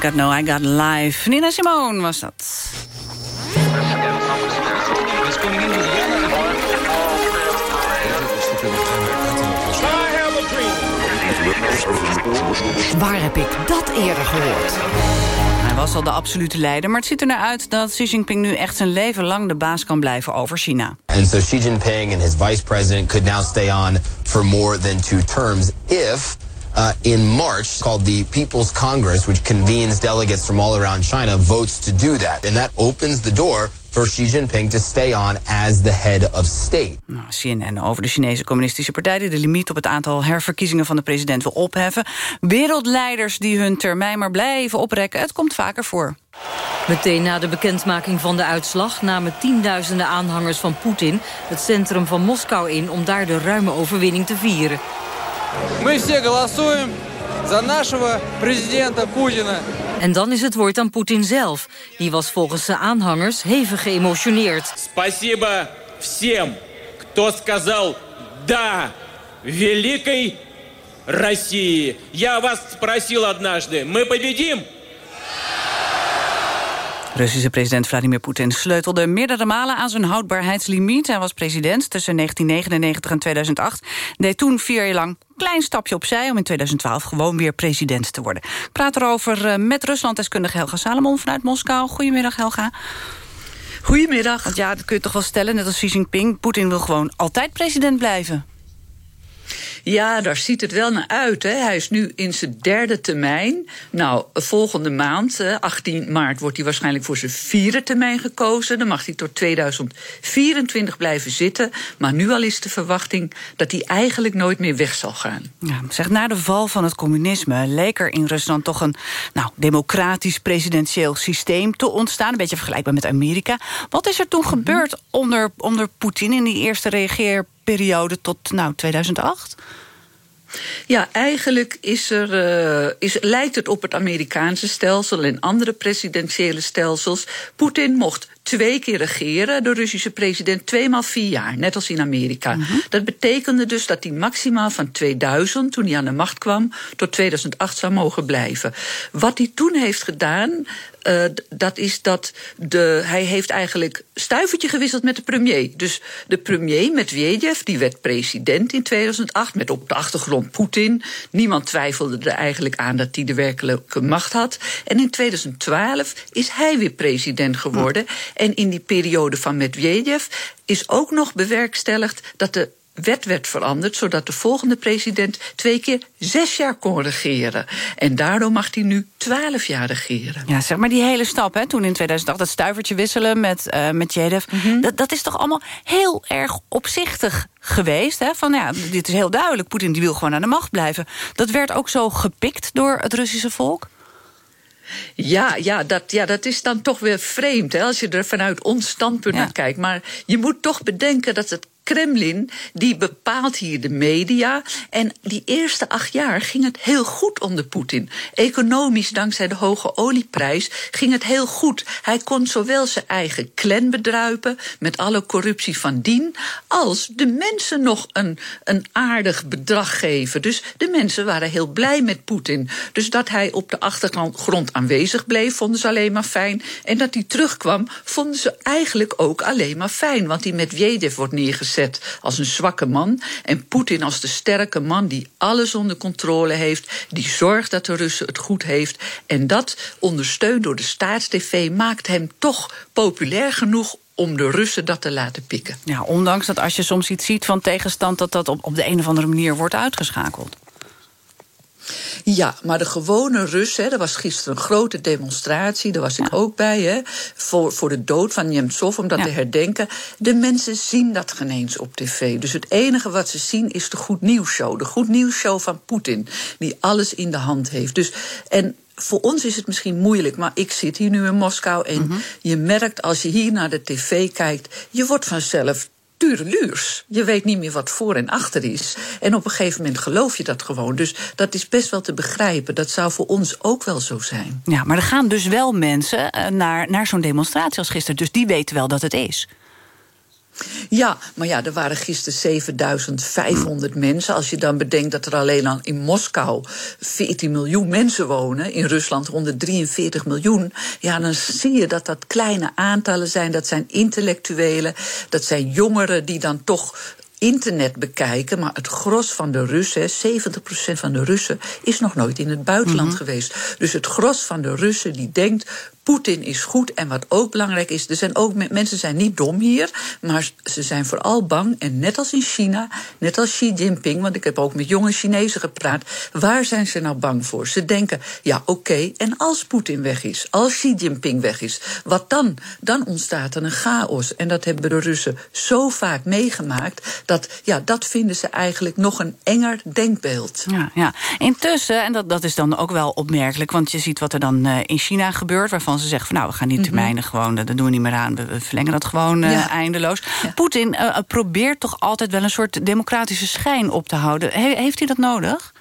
got no, I got live. Nina Simone was dat. Waar heb ik dat eerder gehoord? Hij was al de absolute leider, maar het ziet er naar uit dat Xi Jinping nu echt zijn leven lang de baas kan blijven over China. And so Xi Jinping and his vice president could now stay on for more than two terms if uh, in March, called the People's Congress, which convenes delegates from all around China, votes to do that. And that opens the door for Xi Jinping to stay on as the head of state. Nou, CNN over de Chinese Communistische Partij... die de limiet op het aantal herverkiezingen van de president wil opheffen. Wereldleiders die hun termijn maar blijven oprekken. Het komt vaker voor. Meteen na de bekendmaking van de uitslag namen tienduizenden aanhangers van Poetin het centrum van Moskou in om daar de ruime overwinning te vieren. Мы все голосуем за нашего президента Путина. En dan is het woord aan Poetin zelf. Die was volgens zijn aanhangers hevig geëmotioneerd. Спасибо всем, кто сказал «да» великой России. Я вас спросил однажды, мы победим? Russische president Vladimir Poetin sleutelde meerdere malen aan zijn houdbaarheidslimiet. Hij was president tussen 1999 en 2008. Deed toen vier jaar lang een klein stapje opzij... om in 2012 gewoon weer president te worden. Ik praat erover eh, met Ruslanddeskundige Helga Salomon vanuit Moskou. Goedemiddag, Helga. Goedemiddag. Want ja, dat kun je toch wel stellen, net als Xi Jinping. Poetin wil gewoon altijd president blijven. Ja, daar ziet het wel naar uit. Hè. Hij is nu in zijn derde termijn. Nou, volgende maand, 18 maart, wordt hij waarschijnlijk voor zijn vierde termijn gekozen. Dan mag hij tot 2024 blijven zitten. Maar nu al is de verwachting dat hij eigenlijk nooit meer weg zal gaan. Ja, zeg, na de val van het communisme leek er in Rusland toch een nou, democratisch presidentieel systeem te ontstaan. Een beetje vergelijkbaar met Amerika. Wat is er toen gebeurd onder, onder Poetin in die eerste reageerperiode tot nou, 2008? Ja, eigenlijk is er, uh, is, lijkt het op het Amerikaanse stelsel en andere presidentiële stelsels. Poetin mocht twee keer regeren, de Russische president, tweemaal vier jaar, net als in Amerika. -hmm. Dat betekende dus dat hij maximaal van 2000, toen hij aan de macht kwam, tot 2008 zou mogen blijven. Wat hij toen heeft gedaan, uh, dat is dat de, hij heeft eigenlijk stuivertje gewisseld met de premier. Dus de premier Medvedev, die werd president in 2008... met op de achtergrond Poetin. Niemand twijfelde er eigenlijk aan dat hij de werkelijke macht had. En in 2012 is hij weer president geworden. En in die periode van Medvedev is ook nog bewerkstelligd... dat de wet werd veranderd, zodat de volgende president twee keer zes jaar kon regeren. En daardoor mag hij nu twaalf jaar regeren. Ja, zeg maar die hele stap, hè, toen in 2008 dat stuivertje wisselen met, uh, met Jedev, mm -hmm. dat, dat is toch allemaal heel erg opzichtig geweest. Hè? Van ja, dit is heel duidelijk, Poetin die wil gewoon aan de macht blijven. Dat werd ook zo gepikt door het Russische volk? Ja, ja, dat, ja, dat is dan toch weer vreemd hè, als je er vanuit ons standpunt ja. naar kijkt. Maar je moet toch bedenken dat het Kremlin, die bepaalt hier de media. En die eerste acht jaar ging het heel goed onder Poetin. Economisch, dankzij de hoge olieprijs, ging het heel goed. Hij kon zowel zijn eigen clan bedruipen, met alle corruptie van dien, als de mensen nog een, een aardig bedrag geven. Dus de mensen waren heel blij met Poetin. Dus dat hij op de achtergrond aanwezig bleef, vonden ze alleen maar fijn. En dat hij terugkwam, vonden ze eigenlijk ook alleen maar fijn. Want die Medvedev wordt neergezet als een zwakke man. En Poetin als de sterke man die alles onder controle heeft. Die zorgt dat de Russen het goed heeft. En dat, ondersteund door de staatstv, maakt hem toch populair genoeg om de Russen dat te laten pikken. Ja, ondanks dat als je soms iets ziet van tegenstand... dat dat op, op de een of andere manier wordt uitgeschakeld. Ja, maar de gewone Rus, hè, er was gisteren een grote demonstratie, daar was ik ook bij, hè, voor, voor de dood van Nemtsov, om dat ja. te herdenken. De mensen zien dat geen eens op tv. Dus het enige wat ze zien is de Goed Nieuws Show. De Goed Nieuws Show van Poetin, die alles in de hand heeft. Dus, en voor ons is het misschien moeilijk, maar ik zit hier nu in Moskou en mm -hmm. je merkt als je hier naar de tv kijkt, je wordt vanzelf tureluurs. Je weet niet meer wat voor en achter is. En op een gegeven moment geloof je dat gewoon. Dus dat is best wel te begrijpen. Dat zou voor ons ook wel zo zijn. Ja, maar er gaan dus wel mensen naar, naar zo'n demonstratie als gisteren. Dus die weten wel dat het is. Ja, maar ja, er waren gisteren 7500 mensen. Als je dan bedenkt dat er alleen al in Moskou 14 miljoen mensen wonen, in Rusland 143 miljoen, ja, dan zie je dat dat kleine aantallen zijn. Dat zijn intellectuelen, dat zijn jongeren die dan toch internet bekijken, maar het gros van de Russen, 70% van de Russen, is nog nooit in het buitenland mm -hmm. geweest. Dus het gros van de Russen die denkt. Poetin is goed. En wat ook belangrijk is, er zijn ook mensen zijn niet dom hier, maar ze zijn vooral bang. En net als in China, net als Xi Jinping, want ik heb ook met jonge Chinezen gepraat, waar zijn ze nou bang voor? Ze denken, ja oké, en als Poetin weg is, als Xi Jinping weg is, wat dan? Dan ontstaat er een chaos. En dat hebben de Russen zo vaak meegemaakt, dat ja, dat vinden ze eigenlijk nog een enger denkbeeld. Ja, ja. Intussen, en dat, dat is dan ook wel opmerkelijk, want je ziet wat er dan uh, in China gebeurt, waarvan ze zeggen van nou, we gaan die termijnen mm -hmm. gewoon, dat doen we niet meer aan, we verlengen dat gewoon uh, ja. eindeloos. Ja. Poetin uh, probeert toch altijd wel een soort democratische schijn op te houden. He heeft hij dat nodig?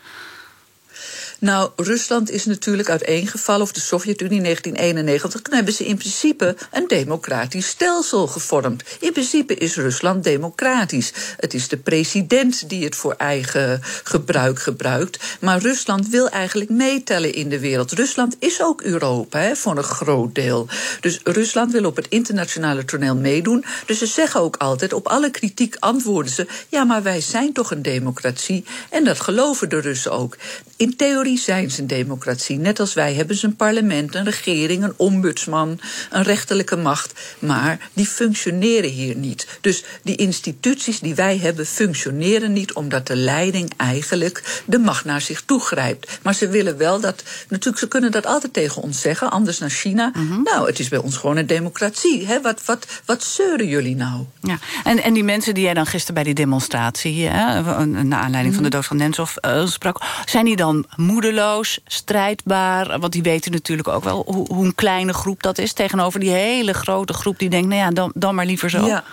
Nou, Rusland is natuurlijk uiteengevallen, of de Sovjet-Unie in 1991. Dan hebben ze in principe een democratisch stelsel gevormd. In principe is Rusland democratisch. Het is de president die het voor eigen gebruik gebruikt. Maar Rusland wil eigenlijk meetellen in de wereld. Rusland is ook Europa, hè, voor een groot deel. Dus Rusland wil op het internationale toneel meedoen. Dus ze zeggen ook altijd, op alle kritiek antwoorden ze... ja, maar wij zijn toch een democratie. En dat geloven de Russen ook. In theorie zijn ze een democratie. Net als wij hebben ze een parlement, een regering, een ombudsman, een rechterlijke macht. Maar die functioneren hier niet. Dus die instituties die wij hebben functioneren niet omdat de leiding eigenlijk de macht naar zich toe grijpt. Maar ze willen wel dat. Natuurlijk, ze kunnen dat altijd tegen ons zeggen, anders naar China. Nou, het is bij ons gewoon een democratie. Hè? Wat, wat, wat zeuren jullie nou? Ja. En, en die mensen die jij dan gisteren bij die demonstratie, hè, naar aanleiding van de dood van Nensov, uh, sprak, zijn die dan moedeloos, strijdbaar? Want die weten natuurlijk ook wel hoe, hoe een kleine groep dat is tegenover die hele grote groep die denkt, nou ja, dan, dan maar liever zo. Ja.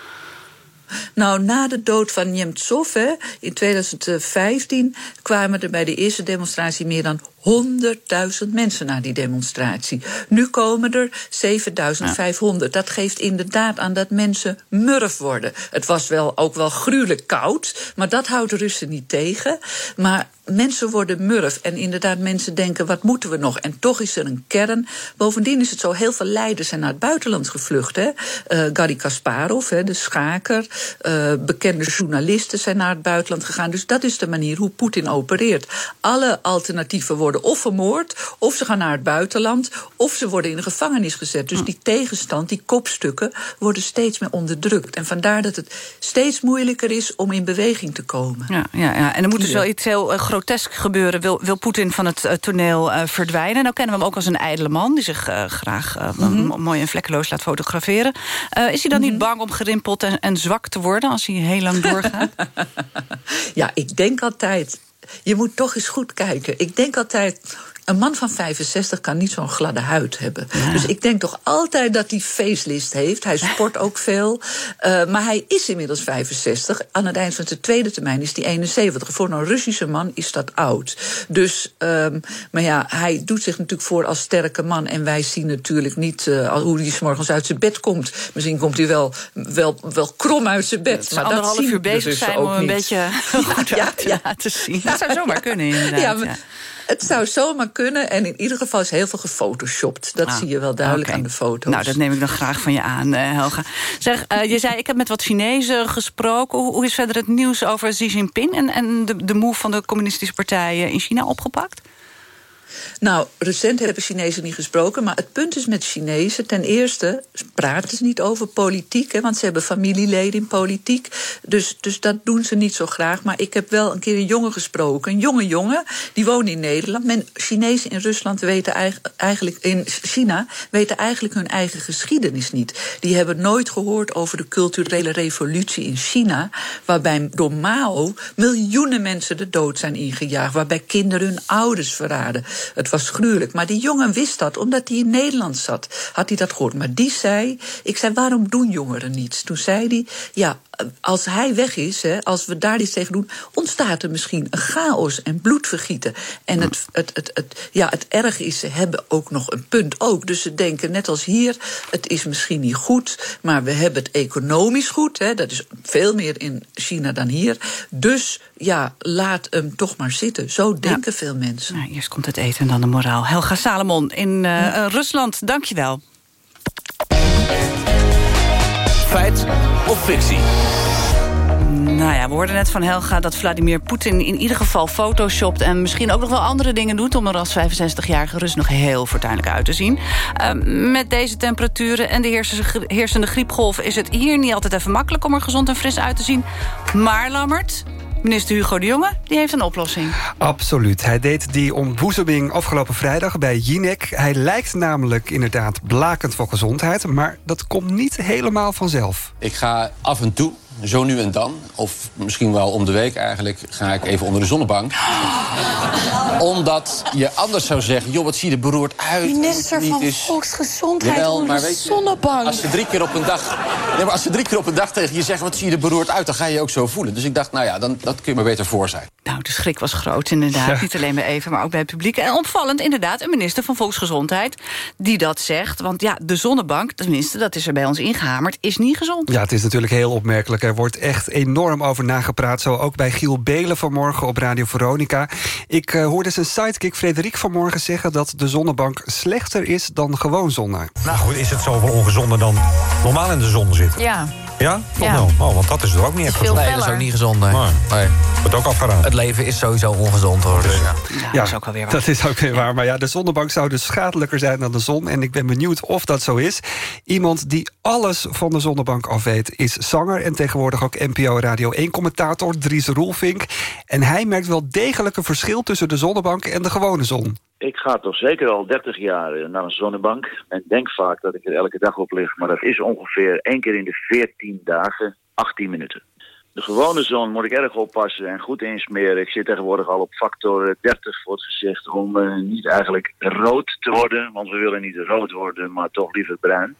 Nou, na de dood van Nemtsov in 2015 kwamen er bij de eerste demonstratie meer dan 100.000 mensen naar die demonstratie. Nu komen er 7.500. Dat geeft inderdaad aan dat mensen murf worden. Het was wel ook wel gruwelijk koud, maar dat houdt de Russen niet tegen. Maar mensen worden murf. En inderdaad, mensen denken: wat moeten we nog? En toch is er een kern. Bovendien is het zo: heel veel leiders zijn naar het buitenland gevlucht. Hè? Uh, Garry Kasparov, hè, de schaker. Uh, bekende journalisten zijn naar het buitenland gegaan. Dus dat is de manier hoe Poetin opereert. Alle alternatieven worden of vermoord, of ze gaan naar het buitenland, of ze worden in de gevangenis gezet. Dus die tegenstand, die kopstukken, worden steeds meer onderdrukt. En vandaar dat het steeds moeilijker is om in beweging te komen. Ja, ja, ja. en er moet dus wel iets heel uh, grotesk gebeuren. Wil, wil Poetin van het uh, toneel uh, verdwijnen? Nou kennen we hem ook als een ijdele man die zich graag mm -hmm. mooi en vlekkeloos laat fotograferen. is hij dan mm -hmm. niet bang om gerimpeld en, en zwak te worden als hij heel lang doorgaat? ja, ik denk altijd je moet toch eens goed kijken. Ik denk altijd. Een man van 65 kan niet zo'n gladde huid hebben. Ja. Dus ik denk toch altijd dat hij facelift heeft. Hij sport ook veel. Uh, maar hij is inmiddels 65. Aan het eind van zijn tweede termijn is hij 71. Voor een Russische man is dat oud. Dus, um, maar ja, hij doet zich natuurlijk voor als sterke man. En wij zien natuurlijk niet uh, hoe hij s morgens uit zijn bed komt. Misschien komt hij wel, wel, wel krom uit zijn bed. maar anderhalf dat uur bezig zijn om een beetje goed ja, uit ja, ja. te zien. Dat zou zomaar kunnen, inderdaad. Ja, maar, het zou zomaar kunnen. En in ieder geval is heel veel gefotoshopt. Dat ah, zie je wel duidelijk okay. aan de foto's. Nou, dat neem ik dan graag van je aan, uh, Helga. Zeg, uh, je zei, ik heb met wat Chinezen gesproken. Hoe, hoe is verder het nieuws over Xi Jinping... en, en de, de move van de communistische partijen in China opgepakt? Nou, recent hebben Chinezen niet gesproken. Maar het punt is met Chinezen. Ten eerste praten ze niet over politiek. Hè, want ze hebben familieleden in politiek. Dus, dus dat doen ze niet zo graag. Maar ik heb wel een keer een jongen gesproken. Een jonge jongen. Die woont in Nederland. Men, Chinezen in Rusland weten eigenlijk. In China weten eigenlijk hun eigen geschiedenis niet. Die hebben nooit gehoord over de culturele revolutie in China. Waarbij door Mao miljoenen mensen de dood zijn ingejaagd. Waarbij kinderen hun ouders verraden. Het was gruwelijk. Maar die jongen wist dat, omdat hij in Nederland zat. Had hij dat gehoord. Maar die zei, ik zei, waarom doen jongeren niets? Toen zei hij, ja, als hij weg is, hè, als we daar iets tegen doen, ontstaat er misschien een chaos en bloedvergieten. En het, het, het, het, ja, het erg is, ze hebben ook nog een punt ook. Dus ze denken, net als hier, het is misschien niet goed, maar we hebben het economisch goed. Hè, dat is veel meer in China dan hier. Dus ja, laat hem toch maar zitten. Zo denken ja. veel mensen. Nou, eerst komt het eten en dan de moraal. Helga Salomon in uh, ja. Rusland, dank je wel. Feit of fictie? Nou ja, we hoorden net van Helga dat Vladimir Poetin in ieder geval photoshopt... en misschien ook nog wel andere dingen doet... om er als 65-jarige Rus nog heel fortuinlijk uit te zien. Uh, met deze temperaturen en de heersende griepgolf... is het hier niet altijd even makkelijk om er gezond en fris uit te zien. Maar, Lammert, Minister Hugo de Jonge die heeft een oplossing. Absoluut. Hij deed die ontboezeming afgelopen vrijdag bij Jinek. Hij lijkt namelijk inderdaad blakend voor gezondheid... maar dat komt niet helemaal vanzelf. Ik ga af en toe, zo nu en dan, of misschien wel om de week eigenlijk... ga ik even onder de zonnebank. Omdat je anders zou zeggen, joh, wat zie je er beroerd uit. Minister niet van is... Volksgezondheid Jawel, onder maar de weet je, zonnebank. Als ze drie keer op een dag, nee, maar als ze drie keer op een dag tegen je zeggen... wat zie je er beroerd uit, dan ga je je ook zo voelen. Dus ik dacht, nou ja, dan, dat kun je maar beter voor zijn. Nou, de schrik was groot inderdaad. Ja. Niet alleen bij Even, maar ook bij het publiek. En opvallend inderdaad, een minister van Volksgezondheid... die dat zegt. Want ja, de zonnebank, tenminste, dat is er bij ons ingehamerd... is niet gezond. Ja, het is natuurlijk heel opmerkelijk. Er wordt echt enorm over nagepraat. Zo ook bij Giel Belen vanmorgen op Radio Veronica. Ik eh, hoorde zijn sidekick Frederik vanmorgen zeggen... dat de zonnebank slechter is dan gewoon zonne. Nou goed, is het zoveel ongezonder dan normaal in de zon zitten? Ja. Ja? Toch wel? Oh, want dat is er ook niet echt gezond. Nee, dat is ook niet gezond, nee. Nee. Wordt ook afgeraden. Het leven is sowieso ongezond, hoor. Dus, ja. Ja, dat is ook wel weer waar. Dat is ook weer waar. Maar ja, de zonnebank zou dus schadelijker zijn dan de zon. En ik ben benieuwd of dat zo is. Iemand die alles van de zonnebank af weet... is zanger en tegenwoordig ook NPO Radio 1-commentator Dries Roelvink. En hij merkt wel degelijk een verschil tussen de zonnebank en de gewone zon. Ik ga toch zeker al 30 jaar eh, naar een zonnebank. En denk vaak dat ik er elke dag op lig. Maar dat is ongeveer één keer in de 14 dagen 18 minuten. De gewone zon moet ik erg oppassen en goed insmeren. Ik zit tegenwoordig al op factor 30 voor het gezicht om eh, niet eigenlijk rood te worden. Want we willen niet rood worden, maar toch liever bruin.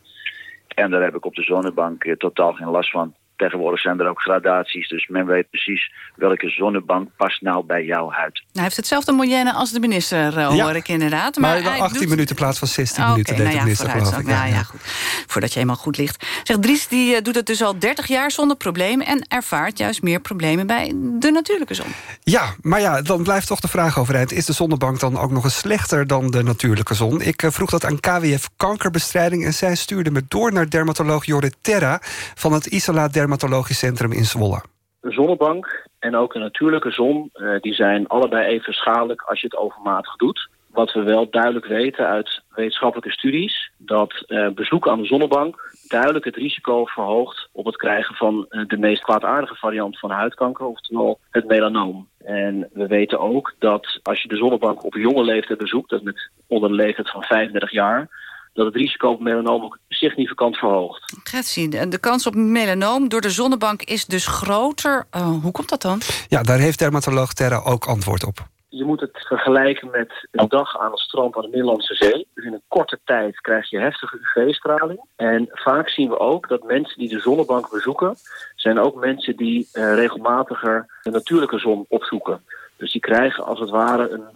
En daar heb ik op de zonnebank eh, totaal geen last van. Tegenwoordig zijn er ook gradaties, dus men weet precies welke zonnebank past nou bij jouw huid. Nou, hij heeft hetzelfde moyenne als de minister, eh, Ja. hoor ik inderdaad. Maar, hij 18 doet- minuten in plaats van 16 Oh, Oké, minuten deed nou de minister, vooruit geloof ik. dan. Ja, ja, goed. Voordat je eenmaal goed ligt. Zeg, Dries die, eh, doet het dus al 30 jaar zonder problemen... en ervaart juist meer problemen bij de natuurlijke zon. Ja, maar ja, dan blijft toch de vraag overeind... is de zonnebank dan ook nog eens slechter dan de natuurlijke zon? Ik eh, vroeg dat aan KWF Kankerbestrijding... en zij stuurde me door naar dermatoloog Jorrit Terra... van het Isala Dermatologisch Centrum in Zwolle. De zonnebank en ook de natuurlijke zon, eh, die zijn allebei even schadelijk als je het overmatig doet. Wat we wel duidelijk weten uit wetenschappelijke studies, dat eh, bezoek aan de zonnebank duidelijk het risico verhoogt op het krijgen van eh, de meest kwaadaardige variant van huidkanker, oftewel het melanoom. En we weten ook dat als je de zonnebank op jonge leeftijd bezoekt, dat met onder de leeftijd van 35 jaar, dat het risico op melanoom ook significant verhoogt. Gretsie, de, de kans op melanoom door de zonnebank is dus groter. Oh, hoe komt dat dan? Ja, daar heeft dermatoloog Terra ook antwoord op. Je moet het vergelijken met een dag aan het strand aan de Middellandse Zee. Dus in een korte tijd krijg je heftige UV-straling. En vaak zien we ook dat mensen die de zonnebank bezoeken... zijn ook mensen die eh, regelmatiger de natuurlijke zon opzoeken. Dus die krijgen als het ware een, eh,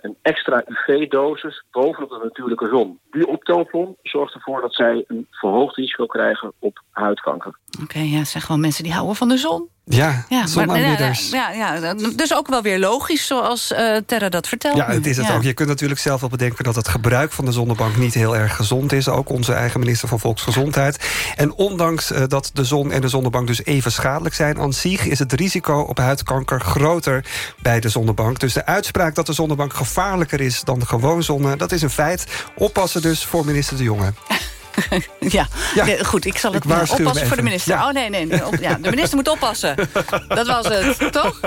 een extra UV-dosis bovenop de natuurlijke zon. Die optelplan zorgt ervoor dat zij een verhoogd risico krijgen op huidkanker. Oké, ja, zeg gewoon mensen die houden van de zon. Ja, Ja, zonaanbidders. ja, ja, ja, dus ook wel weer logisch zoals eh, Terra dat vertelt. Ja, het is het Ja. ook. Je kunt natuurlijk zelf wel bedenken dat het gebruik van de zonnebank niet heel erg gezond is. Ook onze eigen minister van Volksgezondheid. En ondanks eh, dat de zon en de zonnebank dus even schadelijk zijn... aan zich is het risico op huidkanker groter bij de zonnebank. Dus de uitspraak dat de zonnebank gevaarlijker is dan de gewoon zonne... dat is een feit. Oppassen dus voor minister De Jonge. Ja, Ja. Nee, goed, ik zal het Ik waarschuw oppassen voor de minister. Ja. Oh nee, nee, nee, op- ja, de minister moet oppassen. Dat was het, toch?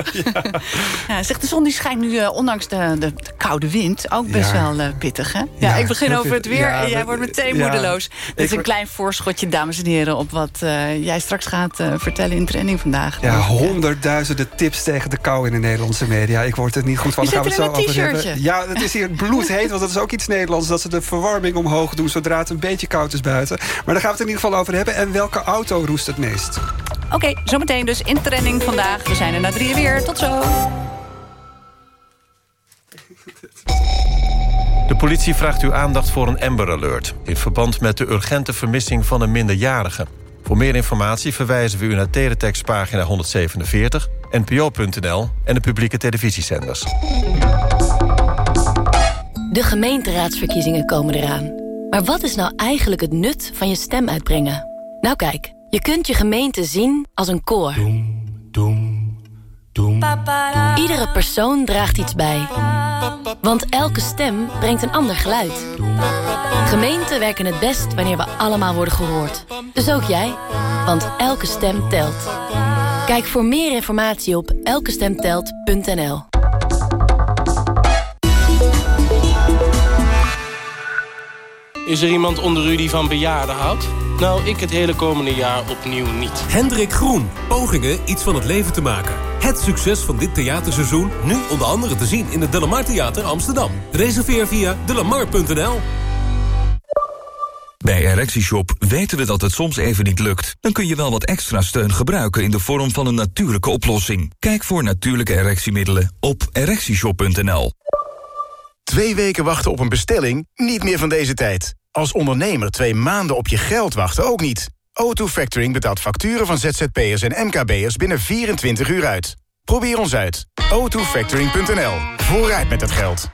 Ja. zegt de zon die schijnt nu, eh, ondanks de, de, de koude wind, ook best wel eh, pittig, hè? Ja, ik begin over het weer en jij wordt meteen moedeloos. Dit is een klein voorschotje, dames en heren, op wat eh, jij straks gaat eh, vertellen in training vandaag. Ja, honderdduizenden tips tegen de kou in de Nederlandse media. Ik word er niet goed van. Je Daar gaan we zit het zo over. Ja, het is hier bloedheet, want dat is ook iets Nederlands. Dat ze de verwarming omhoog doen zodra het een beetje koud is buiten. Maar daar gaan we het in ieder geval over hebben. En welke auto roest het meest? Oké, zometeen dus in training vandaag. We zijn er na drieën weer. Tot zo. De politie vraagt uw aandacht voor een Amber Alert... in verband met de urgente vermissing van een minderjarige. Voor meer informatie verwijzen we u naar teletextpagina 147... npo.nl en de publieke televisiezenders. De gemeenteraadsverkiezingen komen eraan. Maar wat is nou eigenlijk het nut van je stem uitbrengen? Nou kijk, je kunt je gemeente zien als een koor. Iedere persoon draagt iets bij. Want elke stem brengt een ander geluid. Gemeenten werken het best wanneer we allemaal worden gehoord. Dus ook jij, want elke stem telt. Kijk voor meer informatie op elkestemtelt.nl. Is er iemand onder u die van bejaarden houdt? Nou, ik het hele komende jaar opnieuw niet. Hendrik Groen. Pogingen iets van het leven te maken. Het succes van dit theaterseizoen nu onder andere te zien in het Delamar Theater Amsterdam. Reserveer via delamar.nl. Bij ErectieShop weten we dat het soms even niet lukt. Dan kun je wel wat extra steun gebruiken in de vorm van een natuurlijke oplossing. Kijk voor natuurlijke erectiemiddelen op ErectieShop.nl. Twee weken wachten op een bestelling? Niet meer van deze tijd. Als ondernemer twee maanden op je geld wachten ook niet. O2 Factoring betaalt facturen van ZZP'ers en MKB'ers binnen 24 uur uit. Probeer ons uit. o2factoring.nl. Vooruit met het geld.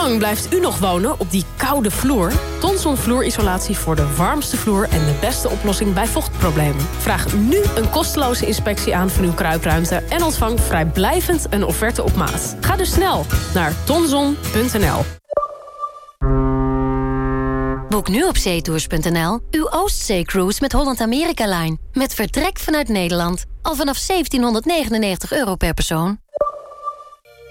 Lang blijft u nog wonen op die koude vloer? Tonson vloerisolatie voor de warmste vloer en de beste oplossing bij vochtproblemen. Vraag nu een kosteloze inspectie aan van uw kruipruimte... en ontvang vrijblijvend een offerte op maat. Ga dus snel naar tonson.nl. Boek nu op zeetours.nl uw Oostzee-cruise met Holland America Line. Met vertrek vanuit Nederland. Al vanaf 1799 euro per persoon.